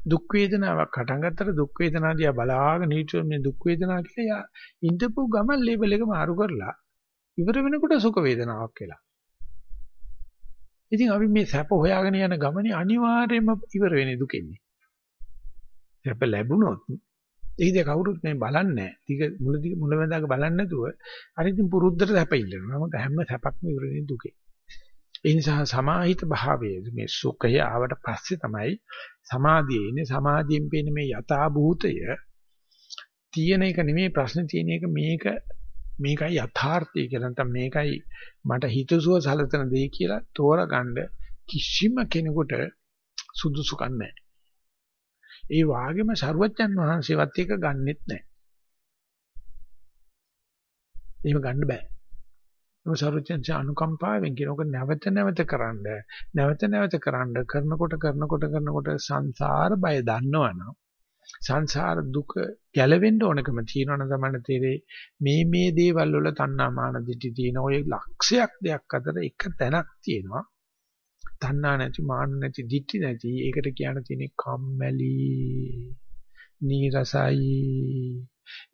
දුක් වේදනාවක් පටන් ගන්නතර දුක් වේදනාව දිහා බලාගෙන හිටියොත් මේ දුක් වේදනාව කියලා ඉඳපු ගමන් ලේබල් එක මාරු කරලා ඉවර වෙනකොට සුඛ වේදනාවක් වෙලා. ඉතින් අපි මේ සැප හොයාගෙන යන ගමනේ අනිවාර්යයෙන්ම ඉවර වෙන්නේ දුකෙන්නේ. සැප ලැබුණොත් ඒකද කවුරුත් මේ බලන්නේ නැහැ. ටික මුලදී මුලමඳාක බලන්නේ නැතුව අර ඉතින් පුරුද්දට සැප ඉල්ලනවා. නමුත් හැම සැපක්ම ඉවරනේ දුකේ. ඒ නිසා සමාහිත භාවයේ මේ සුඛය ආවට පස්සේ තමයි සමාධියේ ඉන්නේ. සමාධියෙන් පේන මේ යථා භූතය තියෙන එක නෙමෙයි ප්‍රශ්නේ තියෙන එක මේක මේකයි යථාර්ථය කියලා නැත්නම් මේකයි මට හිතසුව සලතන දෙය කියලා තෝරගන්න කිසිම කෙනෙකුට සුදුසුකම් නැහැ. ඒ වාගේම සරුවච්චන් වහන්සේවත් එක ගන්නෙත් නැහැ. එහෙම ගන්න බෑ. ඒක සරුවච්චන්සේ අනුකම්පාවෙන් කියනක නැවත නැවත කරන්න නැවත නැවත කරන්න කරනකොට කරනකොට කරනකොට සංසාර බය දන්නවනම් සංසාර දුක ගැලවෙන්න ඕනකම තියෙනවනම් තමයි තේරෙන්නේ මේ මේ දේවල් වල තණ්හා මාන දිටි තියෙන ඔය ලක්ෂයක් දෙයක් අතර එක තැනක් තියෙනවා තණ්හා නැති මාන නැති දිටි නැති ඒකට කියන්න තියෙන්නේ කම්මැලි නීරසයි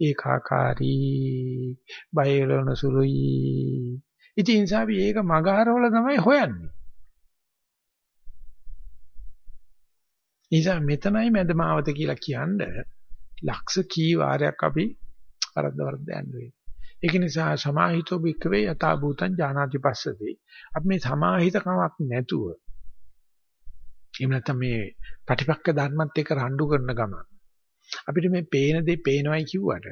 ඒකාකාරී බයලන සුළුයි ඉතින් ඉන්සාවි ඒක මගහරවල තමයි හොයන්නේ නිසා මෙතනයි මැදමාවත කියලා කියන්නේ ලක්ෂ කී වාරයක් අපි වරද්ද වරද්ද යන්නේ. ඒක නිසා සමාහිතෝ භික්කවේ යථා භූතං ඥානාති පස්සති. අපි මේ සමාහිතකමක් නැතුව එහෙම නැත්නම් මේ ප්‍රතිපක්ක ධර්මත් එක්ක රණ්ඩු කරන ගමන් අපිට මේ පේන දේ පේනවයි කිව්වට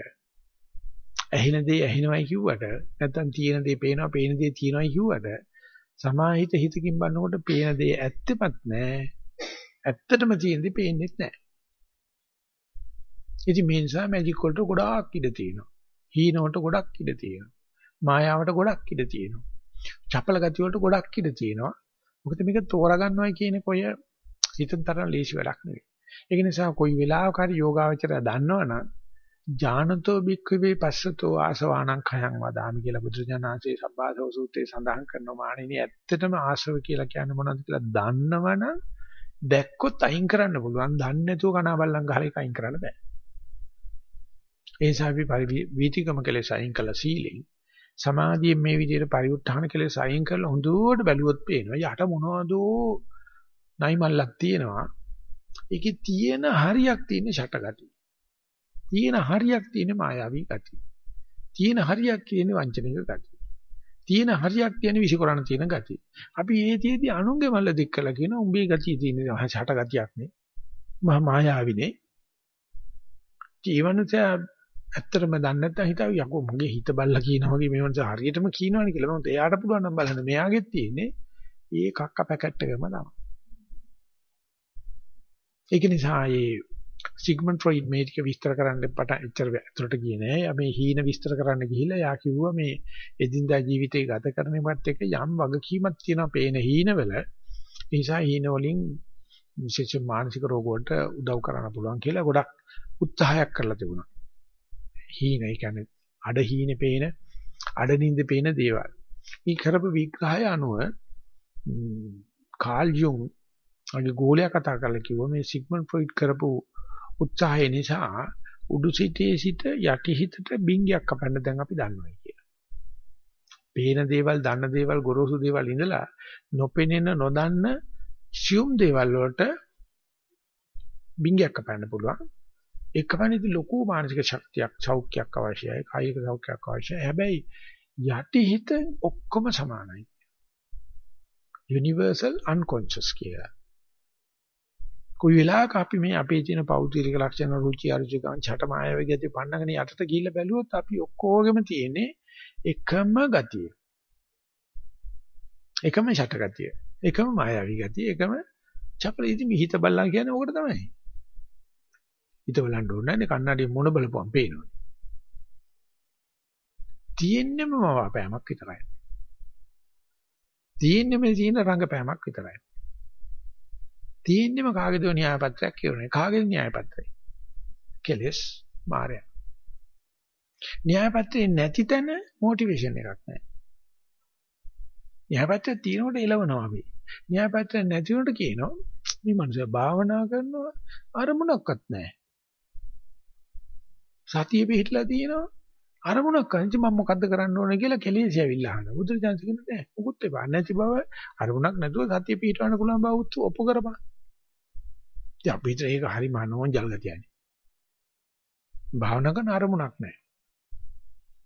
ඇහෙන දේ ඇහෙනවයි කිව්වට නැත්නම් තියෙන දේ පේනවා පේන දේ තියෙනවයි කිව්වට සමාහිත හිතකින් බලනකොට පේන දේ ඇත්තෙපත් නැහැ. ඇත්තටම තියෙන දේ පේන්නේ නැහැ. ඉතින් මේ නිසා මැජික් වලට ගොඩාක් ඉඩ තියෙනවා. හීන වලට ගොඩක් ඉඩ තියෙනවා. මායාවට ගොඩක් ඉඩ තියෙනවා. චපල ගති වලට ගොඩක් ඉඩ තියෙනවා. මොකද මේක තෝරගන්නවයි කියන්නේ කොය හිතෙන් තරම් ලේසි වැඩක් නෙවෙයි. ඒක නිසා කොයි වෙලාවක හරි යෝගාවචරය දන්නවනම් ඥානතෝ භික්ඛවේ පස්සතෝ ආසවාණං khයං වදාමි කියලා බුදුරජාණන්සේ සබ්බාසව සූත්‍රයේ සඳහන් කරනවා මාණෙනි ඇත්තටම ආශ්‍රව කියලා කියන්නේ මොනවද කියලා දන්නවනම් දැක්කොත් අයින් කරන්න පුළුවන්. දන්නේ නැතුව කන බල්ලන් ගහලා ඒක අයින් කරන්න බෑ. ඒ නිසා අපි වීතිකම කෙලෙස අයින් කළ සීලෙන් සමාධියෙන් මේ විදිහට පරිඋත්ථාන කෙලෙස් අයින් කරලා හොඳට බැලුවොත් පේනවා යට මොනවද නයිමල්ලක් තියෙනවා. ඒකේ තියෙන හරියක් තියෙන ෂටගති. තියෙන හරියක් තියෙන මායාවී ගති. තියෙන හරියක් තියෙන වංචනික ගති. තියෙන හරියක් තියෙන විසිකරණ තියෙන ගති. අපි ඒ තියේදී අනුන්ගේ මල්ල දික් කළා කියන උඹේ ගතිය තියෙන ෂටගතියක් නේ. මහා මායාවිනේ. ජීවනත ඇත්තටම දන්නේ නැත්නම් හිතාවි යකෝ මගේ හිත බල්ලා කියනවා වගේ මේ වන්ස හරියටම කියනවනේ කියලා. මොකද එයාට පුළුවන් නම් බලන්න මෙයාගෙත් තියෙන්නේ ඒ කක්ක පැකට් එකම තමයි. ඒක නිසා මේ සිග්මන්ඩ් ෆ්‍රොයිඩ් මේ ටික විස්තර කරන්න පට එච්චර ඇතුළට ගියේ නෑ. මේ හීන විස්තර කරන්න ගිහිල්ලා යා කිව්වා මේ එදින්දා ජීවිතේ ගත කරන එකත් එක්ක යම් වගකීමක් තියෙනවා පේන හීනවල. ඒ නිසා හීන වලින් විශේෂ මානසික රෝග වලට උදව් කරන්න පුළුවන් කියලා ගොඩක් උත්සාහයක් කරලා තිබුණා. හීන ඒ කියන්නේ අඩ හීනේ පේන අඩ නින්ද පේන දේවල්. මේ කරපු විග්‍රහය අනුව කාල් යුන් අගේ ගෝලයා කතා කරලා කිව්වා මේ සිග්මන්ඩ් ෆ්‍රොයිඩ් කරපු උත්සාහය නිසා උඩු සිටේ සිට යටි හිතට බින්ගයක් කපන්න දැන් අපි දන්නවා කියලා. පේන දේවල්, දන්න දේවල්, ගොරෝසු දේවල් ඉඳලා නොපෙනෙන, නොදන්න සියුම් දේවල් වලට බින්ගයක් කපන්න පුළුවන්. ඒ කපන්නේදී ලොකු මානසික ශක්තියක්, සෞඛ්‍යයක් අවශ්‍යයි, කායික සෞඛ්‍යයක් අවශ්‍යයි. හැබැයි යටි හිත ඔක්කොම සමානයි. universal unconscious කියලා. කොයි වෙලාවක අපි මේ අපේ තියෙන පෞද්ගලික ලක්ෂණ රුචි අරුචිකම් ඡට මායාවේ ගතිය පන්නගෙන යටට ගිහිල්ලා බැලුවොත් අපි ඔක්කොගෙම තියෙන්නේ එකම ගතිය. එකම ඡට ගතිය. එකම මායාවී ගතිය. එකම චපල ඉතින් හිත බලලා කියන්නේ ඕකට තමයි. හිත බලන්න ඕනේ නැහැ කන්නඩිය මොන බලපුවම් පේනවා. තියෙන්නේම මවාපෑමක් විතරයි. තියෙන්නේ මේ තියෙන රංගපෑමක් විතරයි. තියෙන්නේම කාගේද න්‍යායපත්‍රයක් කියවනේ. කාගේද න්‍යායපත්‍රය? කෙලස් මායя. න්‍යායපත්‍රේ නැති තැන මොටිවේෂන් එකක් නැහැ. න්‍යායපත්‍රය තියෙනකොට එලවනවා අපි. න්‍යායපත්‍රය නැති උනට කියනවා මේ මනුස්සයා භාවනා කරනවා අරමුණක්වත් නැහැ. සතිය පිහිටලා තියෙනවා අරමුණක් කරන්නේ මම මොකද්ද කරන්න ඕනේ කියලා කෙලෙස් ඇවිල්ලා අහනවා. බුදුරජාණන් කියන්නේ නැහැ. මොකුත් එපා. නැති බව අරමුණක් නැතුව සතිය පිහිටවන්න පුළුවන් බව ඔප්පු කරපන්. ඉතින් අපිට ඒක හරි මනෝන්ජල් ගතියනේ. භාවනා කරන අරමුණක් නැහැ.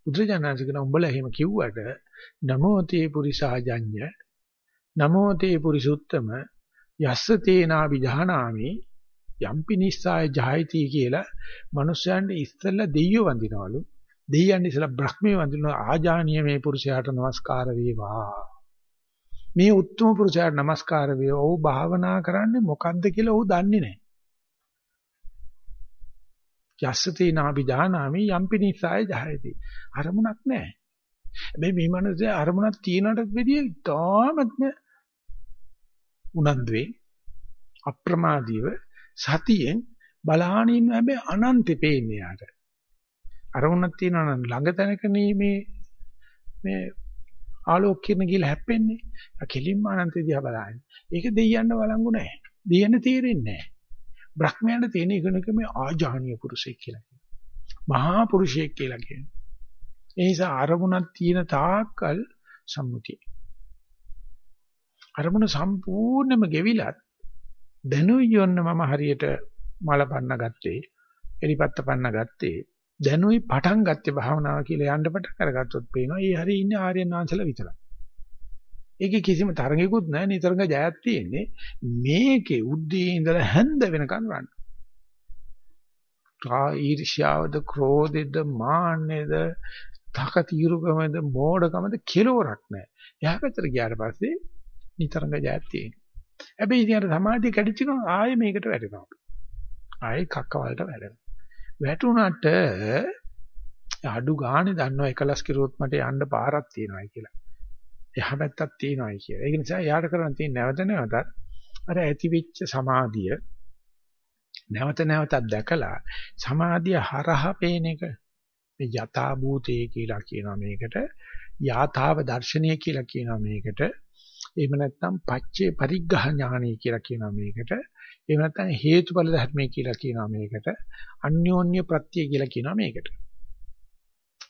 බුදුරජාණන් කියන උඹලා එහෙම කිව්වට නමෝ තේ පුරිසාජඤ්ඤ නමෝ තේ පුරිසුත්තම යස්ස තේනා විධානාමි යම්පි නිස්සාය ජහයිති කියලා මිනිස්යන්ට ඉස්සෙල්ලා දෙයියෝ වඳිනවලු. දෙයියන් ඉස්සෙල්ලා බ්‍රහ්මී වඳිනවා ආජානීය මේ පුරුෂයාට নমස්කාර වේවා. මේ උත්තම පුරුෂයාට নমස්කාර වේවා. ਉਹ භාවනා කරන්නේ මොකද්ද කියලා ਉਹ දන්නේ නැහැ. යස්සතේ නාබිජානාමි යම්පි නිස්සාය ජහයිති. අරමුණක් නැහැ. හැබැයි මේ මනසේ අරමුණක් තියනටත් වැඩිය තාමත්ම උනන්දුවේ අප්‍රමාදීව සතියෙන් බලාගෙන ඉන්න හැබැයි අනන්තේ පේන්නේ යාට. අරමුණක් තියනවා නම් ළඟ තැනකනේ මේ මේ ආලෝක කිරණ කියලා හැප්පෙන්නේ. කෙලින්ම අනන්ත දිහා බලන්නේ. ඒක දෙයියන්න වළංගු නැහැ. දෙයියන්න තේරෙන්නේ නැහැ. බ්‍රහ්මයන්ට තියෙන ඉගෙනක මේ ආජානීය පුරුෂයෙක් කියලා කියනවා. මහා පුරුෂයෙක් කියලා කියනවා. ඒ නිසා අරමුණක් තියෙන තාක්කල් සම්මුතිය. අරමුණ සම්පූර්ණයෙන්ම ගෙවිලත් දැනුයි යොන්න මම හරියට මල පන්න ගත්තේ, එලිපත්ත පන්න ගත්තේ, දැනුයි පටන් ගත්තේ භාවනාව කියලා යන්න පටන් අරගත්තොත් පේනවා ඒ හරිය ඉන්නේ ආර්යයන් වහන්සේලා විතරයි. ඒකේ කිසිම තරඟයක්වත් නැහැ නිතරම ජයක් තියෙන්නේ මේකේ උද්දී ඉඳලා හැන්ද වෙනකන් රන්න. කා ඊර්ෂ්‍යාවද ක්‍රෝධෙද මාන්නේද තකතිරුකමද මෝඩකමද කෙලවරක් නැහැ. එහා පැත්තට ගියාට පස්සේ නිතරම ජයක් තියෙනවා. හැබැයි ඉතින් අර සමාධිය කැඩිච්ච ගමන් ආයෙ මේකට වැටෙනවා. ආයෙ කක්ක වලට වැටෙනවා. වැටුණට අඩු ගානේ දන්නවා එකලස් කිරුවොත් මට යන්න පාරක් තියෙනවායි කියලා. එහා පැත්තක් තියෙනවායි කියලා. ඒක නිසා යාට කරන්න තියෙන නැවත නැවතත් අර ඇතිවෙච්ච සමාධිය නැවත නැවතත් දැකලා සමාධිය හරහා පේන එක මේ යථා භූතේ කියලා කියනවා මේකට. යථාව දර්ශනීය කියලා කියනවා මේකට. එහෙම නැත්නම් පච්චේ පරිග්ඝහ ඥානයි කියලා කියනවා මේකට. එහෙම නැත්නම් හේතුඵල ධර්මයේ කියලා කියනවා මේකට. අන්‍යෝන්‍ය ප්‍රත්‍ය කියලා කියනවා මේකට.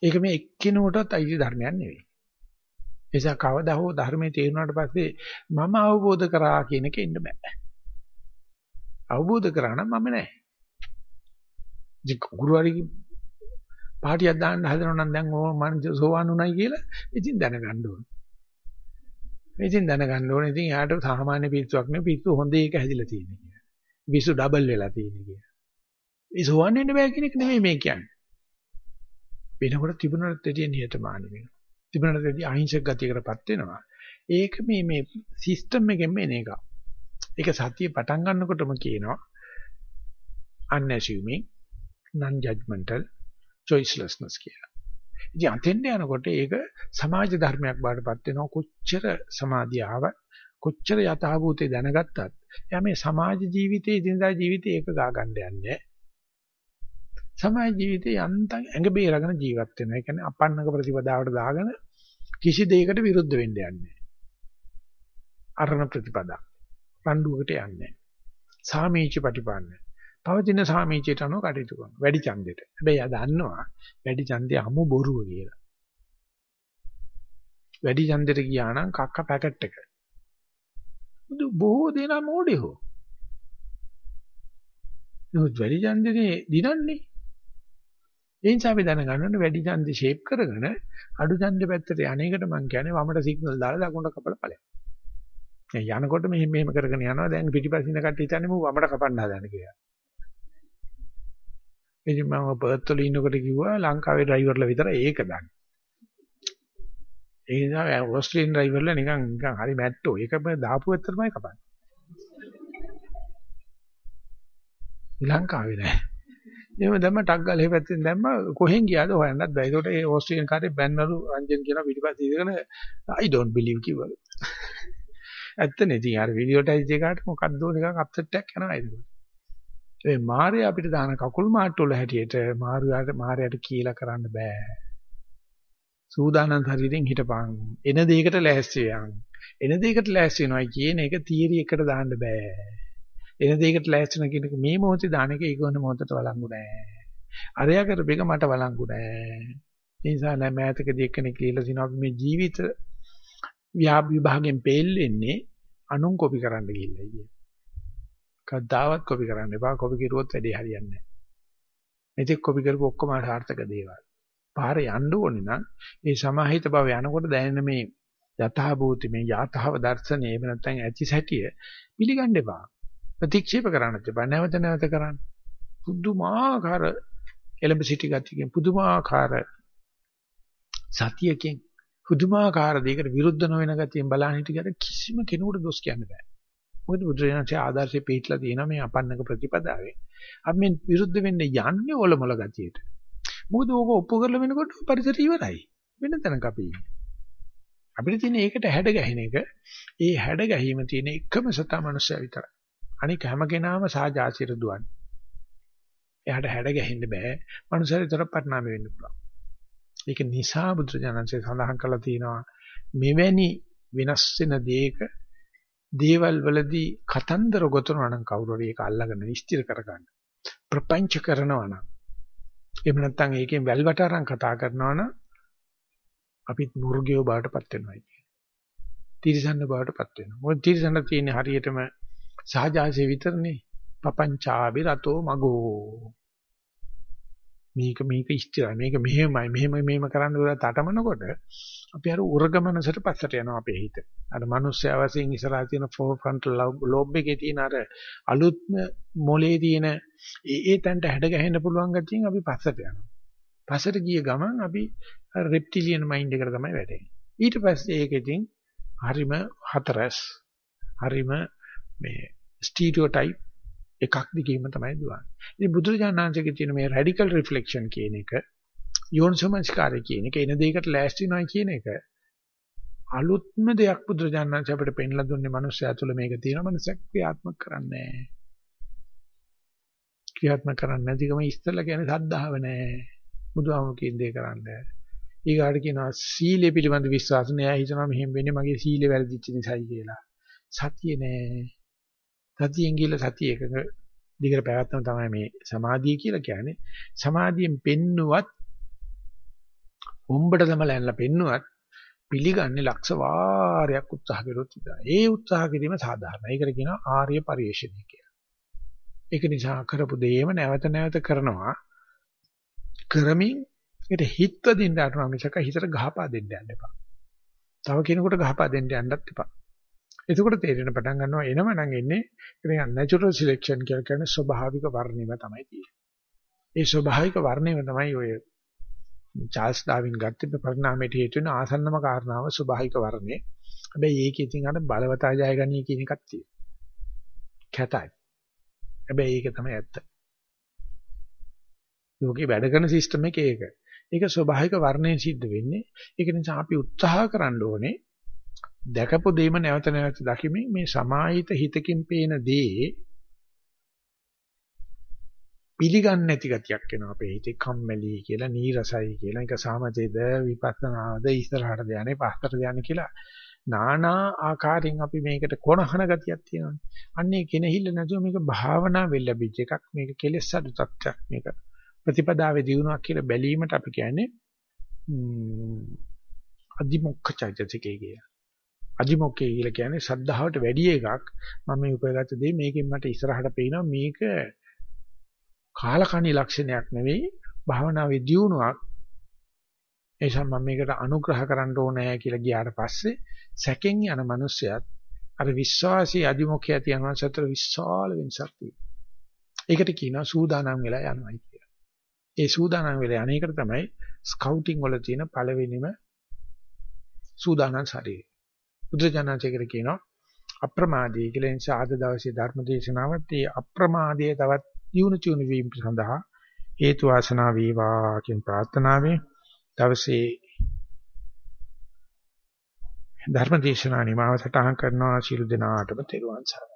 ඒක මේ එක්කිනුවටත් අයිති ධර්මයක් නෙවෙයි. එසා කවදා හෝ ධර්මයේ තේරුණාට පස්සේ මම අවබෝධ කරා කියන එක ඉන්න බෑ. අවබෝධ කරා නම් මම නෑ. ඉතින් ගුරුවරි පාටියක් දාන්න හදනවා නම් දැන් ඕ මං සෝවන් උනායි කියලා ඉතින් දැනගන්න ඕනේ. ඉතින් දැනගන්න ඕනේ ඉතින් යාට සාමාන්‍ය පිස්සුවක් නෙවෙයි පිස්සු හොඳ එක හැදිලා තියෙන්නේ කියලා. පිස්සු ඩබල් වෙලා තියෙන්නේ කියලා. ඒ සෝවන් වෙන්න බෑ කියන එක නෙමෙයි මේ කියන්නේ. වෙනකොට තිබුණට දෙවියන් නියතමානී වෙනවා. තිබුණට දෙවියන් අහිංසක ගතියකටපත් වෙනවා. ඒක මේ මේ සිස්ටම් එකෙන් එන එක. ඒක සතිය පටන් ගන්නකොටම කියනවා unassuming non judgmental choicelessness කියලා. ඉතින් අතෙන්ට යනකොට ඒක සමාජ ධර්මයක් බාටපත් වෙනවා කොච්චර සමාධිය ආව කොච්චර යථාභූතේ දැනගත්තත් එයා මේ සමාජ ජීවිතයේ ඉදින්දා ජීවිතේ ඒක ගා ගන්න යන්නේ සමාජ ජීවිතේ යන්තම් ඇඟ බේරගෙන ජීවත් වෙනවා. ඒ කියන්නේ අපන්නක ප්‍රතිපදාවට දාගෙන කිසි දෙයකට විරුද්ධ වෙන්න යන්නේ අරණ ප්‍රතිපදා. රණ්ඩුවකට යන්නේ සාමීච ප්‍රතිපන්න. පවතින සාමීචයට අනුව කටයුතු කරනවා. වැඩි ඡන්දෙට. හැබැයි ආ දන්නවා වැඩි ඡන්දේ අමු බොරුව කියලා. වැඩි ඡන්දෙට ගියා නම් කක්ක පැකට් එක. බුදු බොහෝ දෙනා මොඩේ හෝ. නමුත් වැඩි ඡන්දේ දිනන්නේ. ඒ නිසා අපි දැනගන්න ඕනේ වැඩි ඡන්දේ ෂේප් කරගෙන අඩු ඡන්දේ පැත්තට යන්නේකට මම කියන්නේ වමට සිග්නල් දාලා දකුණට කපලා ඵලයක්. දැන් යනකොට මෙහෙම මෙහෙම කරගෙන යනවා දැන් පිටිපස්සින කට්ටිය හිතන්නේ මම වමට කපන්න හදන කියලා. ඉතින් මම පර්ත් වල ඉන්නකොට කිව්වා ලංකාවේ ඩ්‍රයිවර්ලා විතර ඒක දන්නේ. ඒ නිසා ඕස්ට්‍රේලියානු ඩ්‍රයිවර්ලා නිකන් නිකන් හරි මැට්ටෝ. ඒක මම දාපු ඇත්තටමයි කපන්නේ. ලංකාවේ නෑ. එහෙම දැම්ම ටක් ගාලා එහෙ පැත්තෙන් දැම්ම කොහෙන් ගියාද හොයන්නත් බෑ. ඒකට ඒ ඕස්ට්‍රේලියානු කාර්යය බැන්නලු රංජන් කියන පිටිපස්සේ ඉඳගෙන I don't believe කිව්වලු. ඇත්තනේ ඉතින් අර වීඩියෝ ටයිස් එකකට මොකක්ද නිකන් අප්සෙට් එකක් යනවා ඒක. ඒ මාර්ය අපිට දාන කකුල් මාට්ටු වල හැටියට මාර්යාට මාර්යාට කියලා කරන්න බෑ. සූදානම් ශරීරයෙන් හිටපන්. එන දෙයකට ලෑස්ති වෙයන්. එන දෙයකට ලෑස්ති වෙනවා කියන එක තියරි එකට දාන්න බෑ. එන දෙයකට ලෑස්ති වෙන කෙනෙක් මේ මොහොතේ දාන එක ඊගොන මොහොතට වළංගු නෑ. අරයා කරපේක මට වළංගු නෑ. ඒ නිසා නෑ මෑතකදී එක්කෙනෙක් කියලා තිනවා අපි මේ ජීවිත විභාගයෙන් පෙල්ලෙන්නේ අනුන් කොපි කරන්න ගිහිල්ලා කියේ. කවදාවත් කොපි කරන්න එපා. කොපි කරුවොත් වැඩේ හරියන්නේ නැහැ. මෙතෙක් කොපි කරපු ඔක්කොම සාර්ථක දේවල්. පාර යන්න ඕනේ නම් ඒ සමාහිත බව යනකොට දැනෙන මේ යථා භූති මේ යථාව දර්ශනේ එහෙම නැත්නම් ඇති සැටිය පිළිගන්න එපා. ප්‍රතික්ෂේප කරන්නත් එපා. නැවත නැවත කරන්න. පුදුමාකාර එලඹ සිටි ගතියකින් පුදුමාකාර සතියකින් පුදුමාකාර දෙයකට විරුද්ධ නොවන ගතියෙන් බලන්න හිටියට කිසිම කෙනෙකුට දොස් කියන්න බෑ. මොකද බුදුරජාණන්සේ ආදර්ශේ පිටලා තියෙනවා මේ අපන්නක ප්‍රතිපදාවේ. අපි මේ විරුද්ධ වෙන්න යන්නේ ඔලොමල ගතියට. මොකද ඕක ඔප්පු කරලා වෙනකොට පරිසරය ඉවරයි. වෙන තැනක අපි අපිට තියෙන ඒකට හැඩ ගැහින එක. ඒ හැඩ ගැහිම තියෙන එකම සතා මනුස්සයා විතරයි. අනික හැම කෙනාම සාජාසිර දුවන්නේ. එයාට හැඩ ගැහෙන්න බෑ. මනුස්සයෙක් විතර පරිණාමය වෙන්න පුළුවන්. ඒක නිසා බුදුරජාණන්සේ සඳහන් කළා තියෙනවා මෙවැනි වෙනස් වෙන දෙයක දේවල් වලදී කතන්දර ගොතනවා නම් කවුරු හරි ඒක අල්ලගෙන නිශ්චිත කරගන්න. ප්‍රපංච කරනවා නම් එහෙම නැත්නම් ඒකෙන් වැල්වට අරන් කතා කරනවා නම් අපිත් මුර්ගයෝ බාටපත් වෙනවා කියන්නේ. තිරිසන්න බාටපත් වෙනවා. මොකද තිරිසන්න තියෙන හරියටම සහජාසය විතරනේ. පපංචාබි රතෝ මගෝ මේක මේක ඉස්තිරයි මේක මෙහෙමයි මෙහෙම මෙහෙම කරන්න උදා තටමනකොට අපි අර උර්ගමනසට පස්සට යනවා අපේ හිත. අර මිනිස්සු අවසින් ඉස්සරහා තියෙන ෆ්‍රන්ටල් ලෝබ් එකේ තියෙන අර අලුත්ම මොලේ තියෙන ඒ ඒ තැනට හැඩ ගැහෙන්න පුළුවන් ගැතියින් අපි පස්සට යනවා. පස්සට ගිය ගමන් අපි රෙප්ටිලියන් මයින්ඩ් එකට තමයි වැටෙන්නේ. ඊට පස්සේ ඒක ඉතින් හරිම හතරස් හරිම මේ ස්ටීරියෝටයිප් එකක් දිගීම තමයි දුවන්නේ. ඉතින් බුදුරජාණන්සේගේ තියෙන මේ රැඩිකල් රිෆ්ලෙක්ෂන් කියන එක යෝනිසමස්කාරය කියන එක එන දෙයකට ලෑස්ති වෙනවා කියන එක අලුත්ම දෙයක් බුදුරජාණන්සේ අපිට පෙන්ලා දුන්නේ මිනිස්සයා තුළ මේක තියෙනවා මිනිස්සක් ක්‍රියාත්මක කරන්නේ නැහැ. ක්‍රියාත්මක කරන්නේ නැතිකම ඉස්සෙල්ලා කියන්නේ සද්ධාව නැහැ. බුදුහාමුදුරු කියන දේ කරන්නේ. ඊගාට කියනවා සීලය පිළිබඳ විශ්වාස නෑ හිතනවා මෙහෙම වෙන්නේ මගේ සීලය වැරදිච්ච නිසායි කියලා. සතිය නෑ. සතියෙන් ගිහලා සතිය එකක දිගට පැවැත්ම තමයි මේ සමාධිය කියලා කියන්නේ. සමාධියෙන් පෙන්නුවත් උඹට තමයි ලැන්ලා පෙන්නුවත් පිළිගන්නේ ලක්ෂ වාරයක් උත්සාහ කළොත් විතරයි. ඒ උත්සාහ කිරීම සාධාරණයි. ඒකට කියනවා ආර්ය පරිශ්‍රණය කියලා. ඒක නිසා කරපු දෙයම නැවත නැවත කරනවා. කරමින් ඒකට හිතව දෙන්න අරනවා මිසක හිතට ගහපා දෙන්න යන්න එපා. තව කෙනෙකුට ගහපා දෙන්න යන්නත් එපා. එතකොට තේරෙන පටන් ගන්නවා එනම නම් එන්නේ කියන්නේ natural selection කියලා කියන්නේ ස්වභාවික වර්ණයම තමයි තියෙන්නේ. ඒ ස්වභාවික වර්ණයම තමයි ඔය චාල්ස් ඩාවින් ගත්තේ පරිණාමයට හේතු වෙන ආසන්නම කාරණාව ස්වභාවික වර්ණය. හැබැයි ඒක ඉතින් අර බලවතා ජයගනී කියන එකක් තියෙනවා. කැතයි. හැබැයි ඒක තමයි ඇත්ත. යෝගේ වැඩ කරන සිස්ටම් එක ඒක. ඒක ස්වභාවික වර්ණයෙන් සිද්ධ වෙන්නේ. ඒක නිසා අපි උත්සාහ කරන්න ඕනේ දැකපු දෙයම නැවත නැවත දකිමින් මේ සමාහිත හිතකින් පේන දේ පිළිගන්නේ නැති ගතියක් එනවා අපේ හිතේ කම්මැලි කියලා නීරසයි කියලා ඒක සාමතේද විපස්සනාද ඉස්සරහට ධානයේ පස්සට ධානය කියලා නානා ආකාරයෙන් අපි මේකට කොනහන ගතියක් තියෙනවානේ. අන්නේ කෙනෙහිල්ල නැතුව මේක භාවනා වෙල්ලබිච්ච එකක් මේක කෙලෙස් අඩු තත්ත්වයක් මේක ප්‍රතිපදාවේ දිනුවක් කියලා බැලීමට අපි කියන්නේ අදිමොක්ඛ චෛතසිකය කියලා. අදිමොක්ඛය කියලා කියන්නේ සද්ධාවට වැඩි එකක්. මම මේ උපයගත්ත දේ මේකෙන් මට ඉස්සරහට පේනවා මේක කාලකණ්ණි ලක්ෂණයක් නෙවෙයි භාවනාවේ දියුණුවක්. එනිසා මම මේකට අනුග්‍රහ කරන්න ඕනේ කියලා ගියාට පස්සේ සැකෙන් යන මිනිස්සයත් අර විශ්වාසී අදිමොක්ඛය තියනවා සතර විශාල වෙනසක් තියෙනවා. ඒකට කියනවා සූදානම් වෙලා යනවායි කියලා. ඒ සූදානම් වෙලා අනේකට තමයි ස්කවුටින් වල තියෙන පළවෙනිම සූදානම් ශරීරය. බුදුජානකයකට කියනවා. අප්‍රමාදී කියලා. නිසා අද දවසේ ධර්ම දේශනාවත් මේ අප්‍රමාදයේ තවත් දියුණු චුණු වීම සඳහා හේතු වාසනා වේවා කියන ප්‍රාර්ථනාවෙන් දවසේ ධර්ම දේශනා නිමාව සටහන් කරනවා. ශිරු දිනාටම තෙරුවන් සරණයි.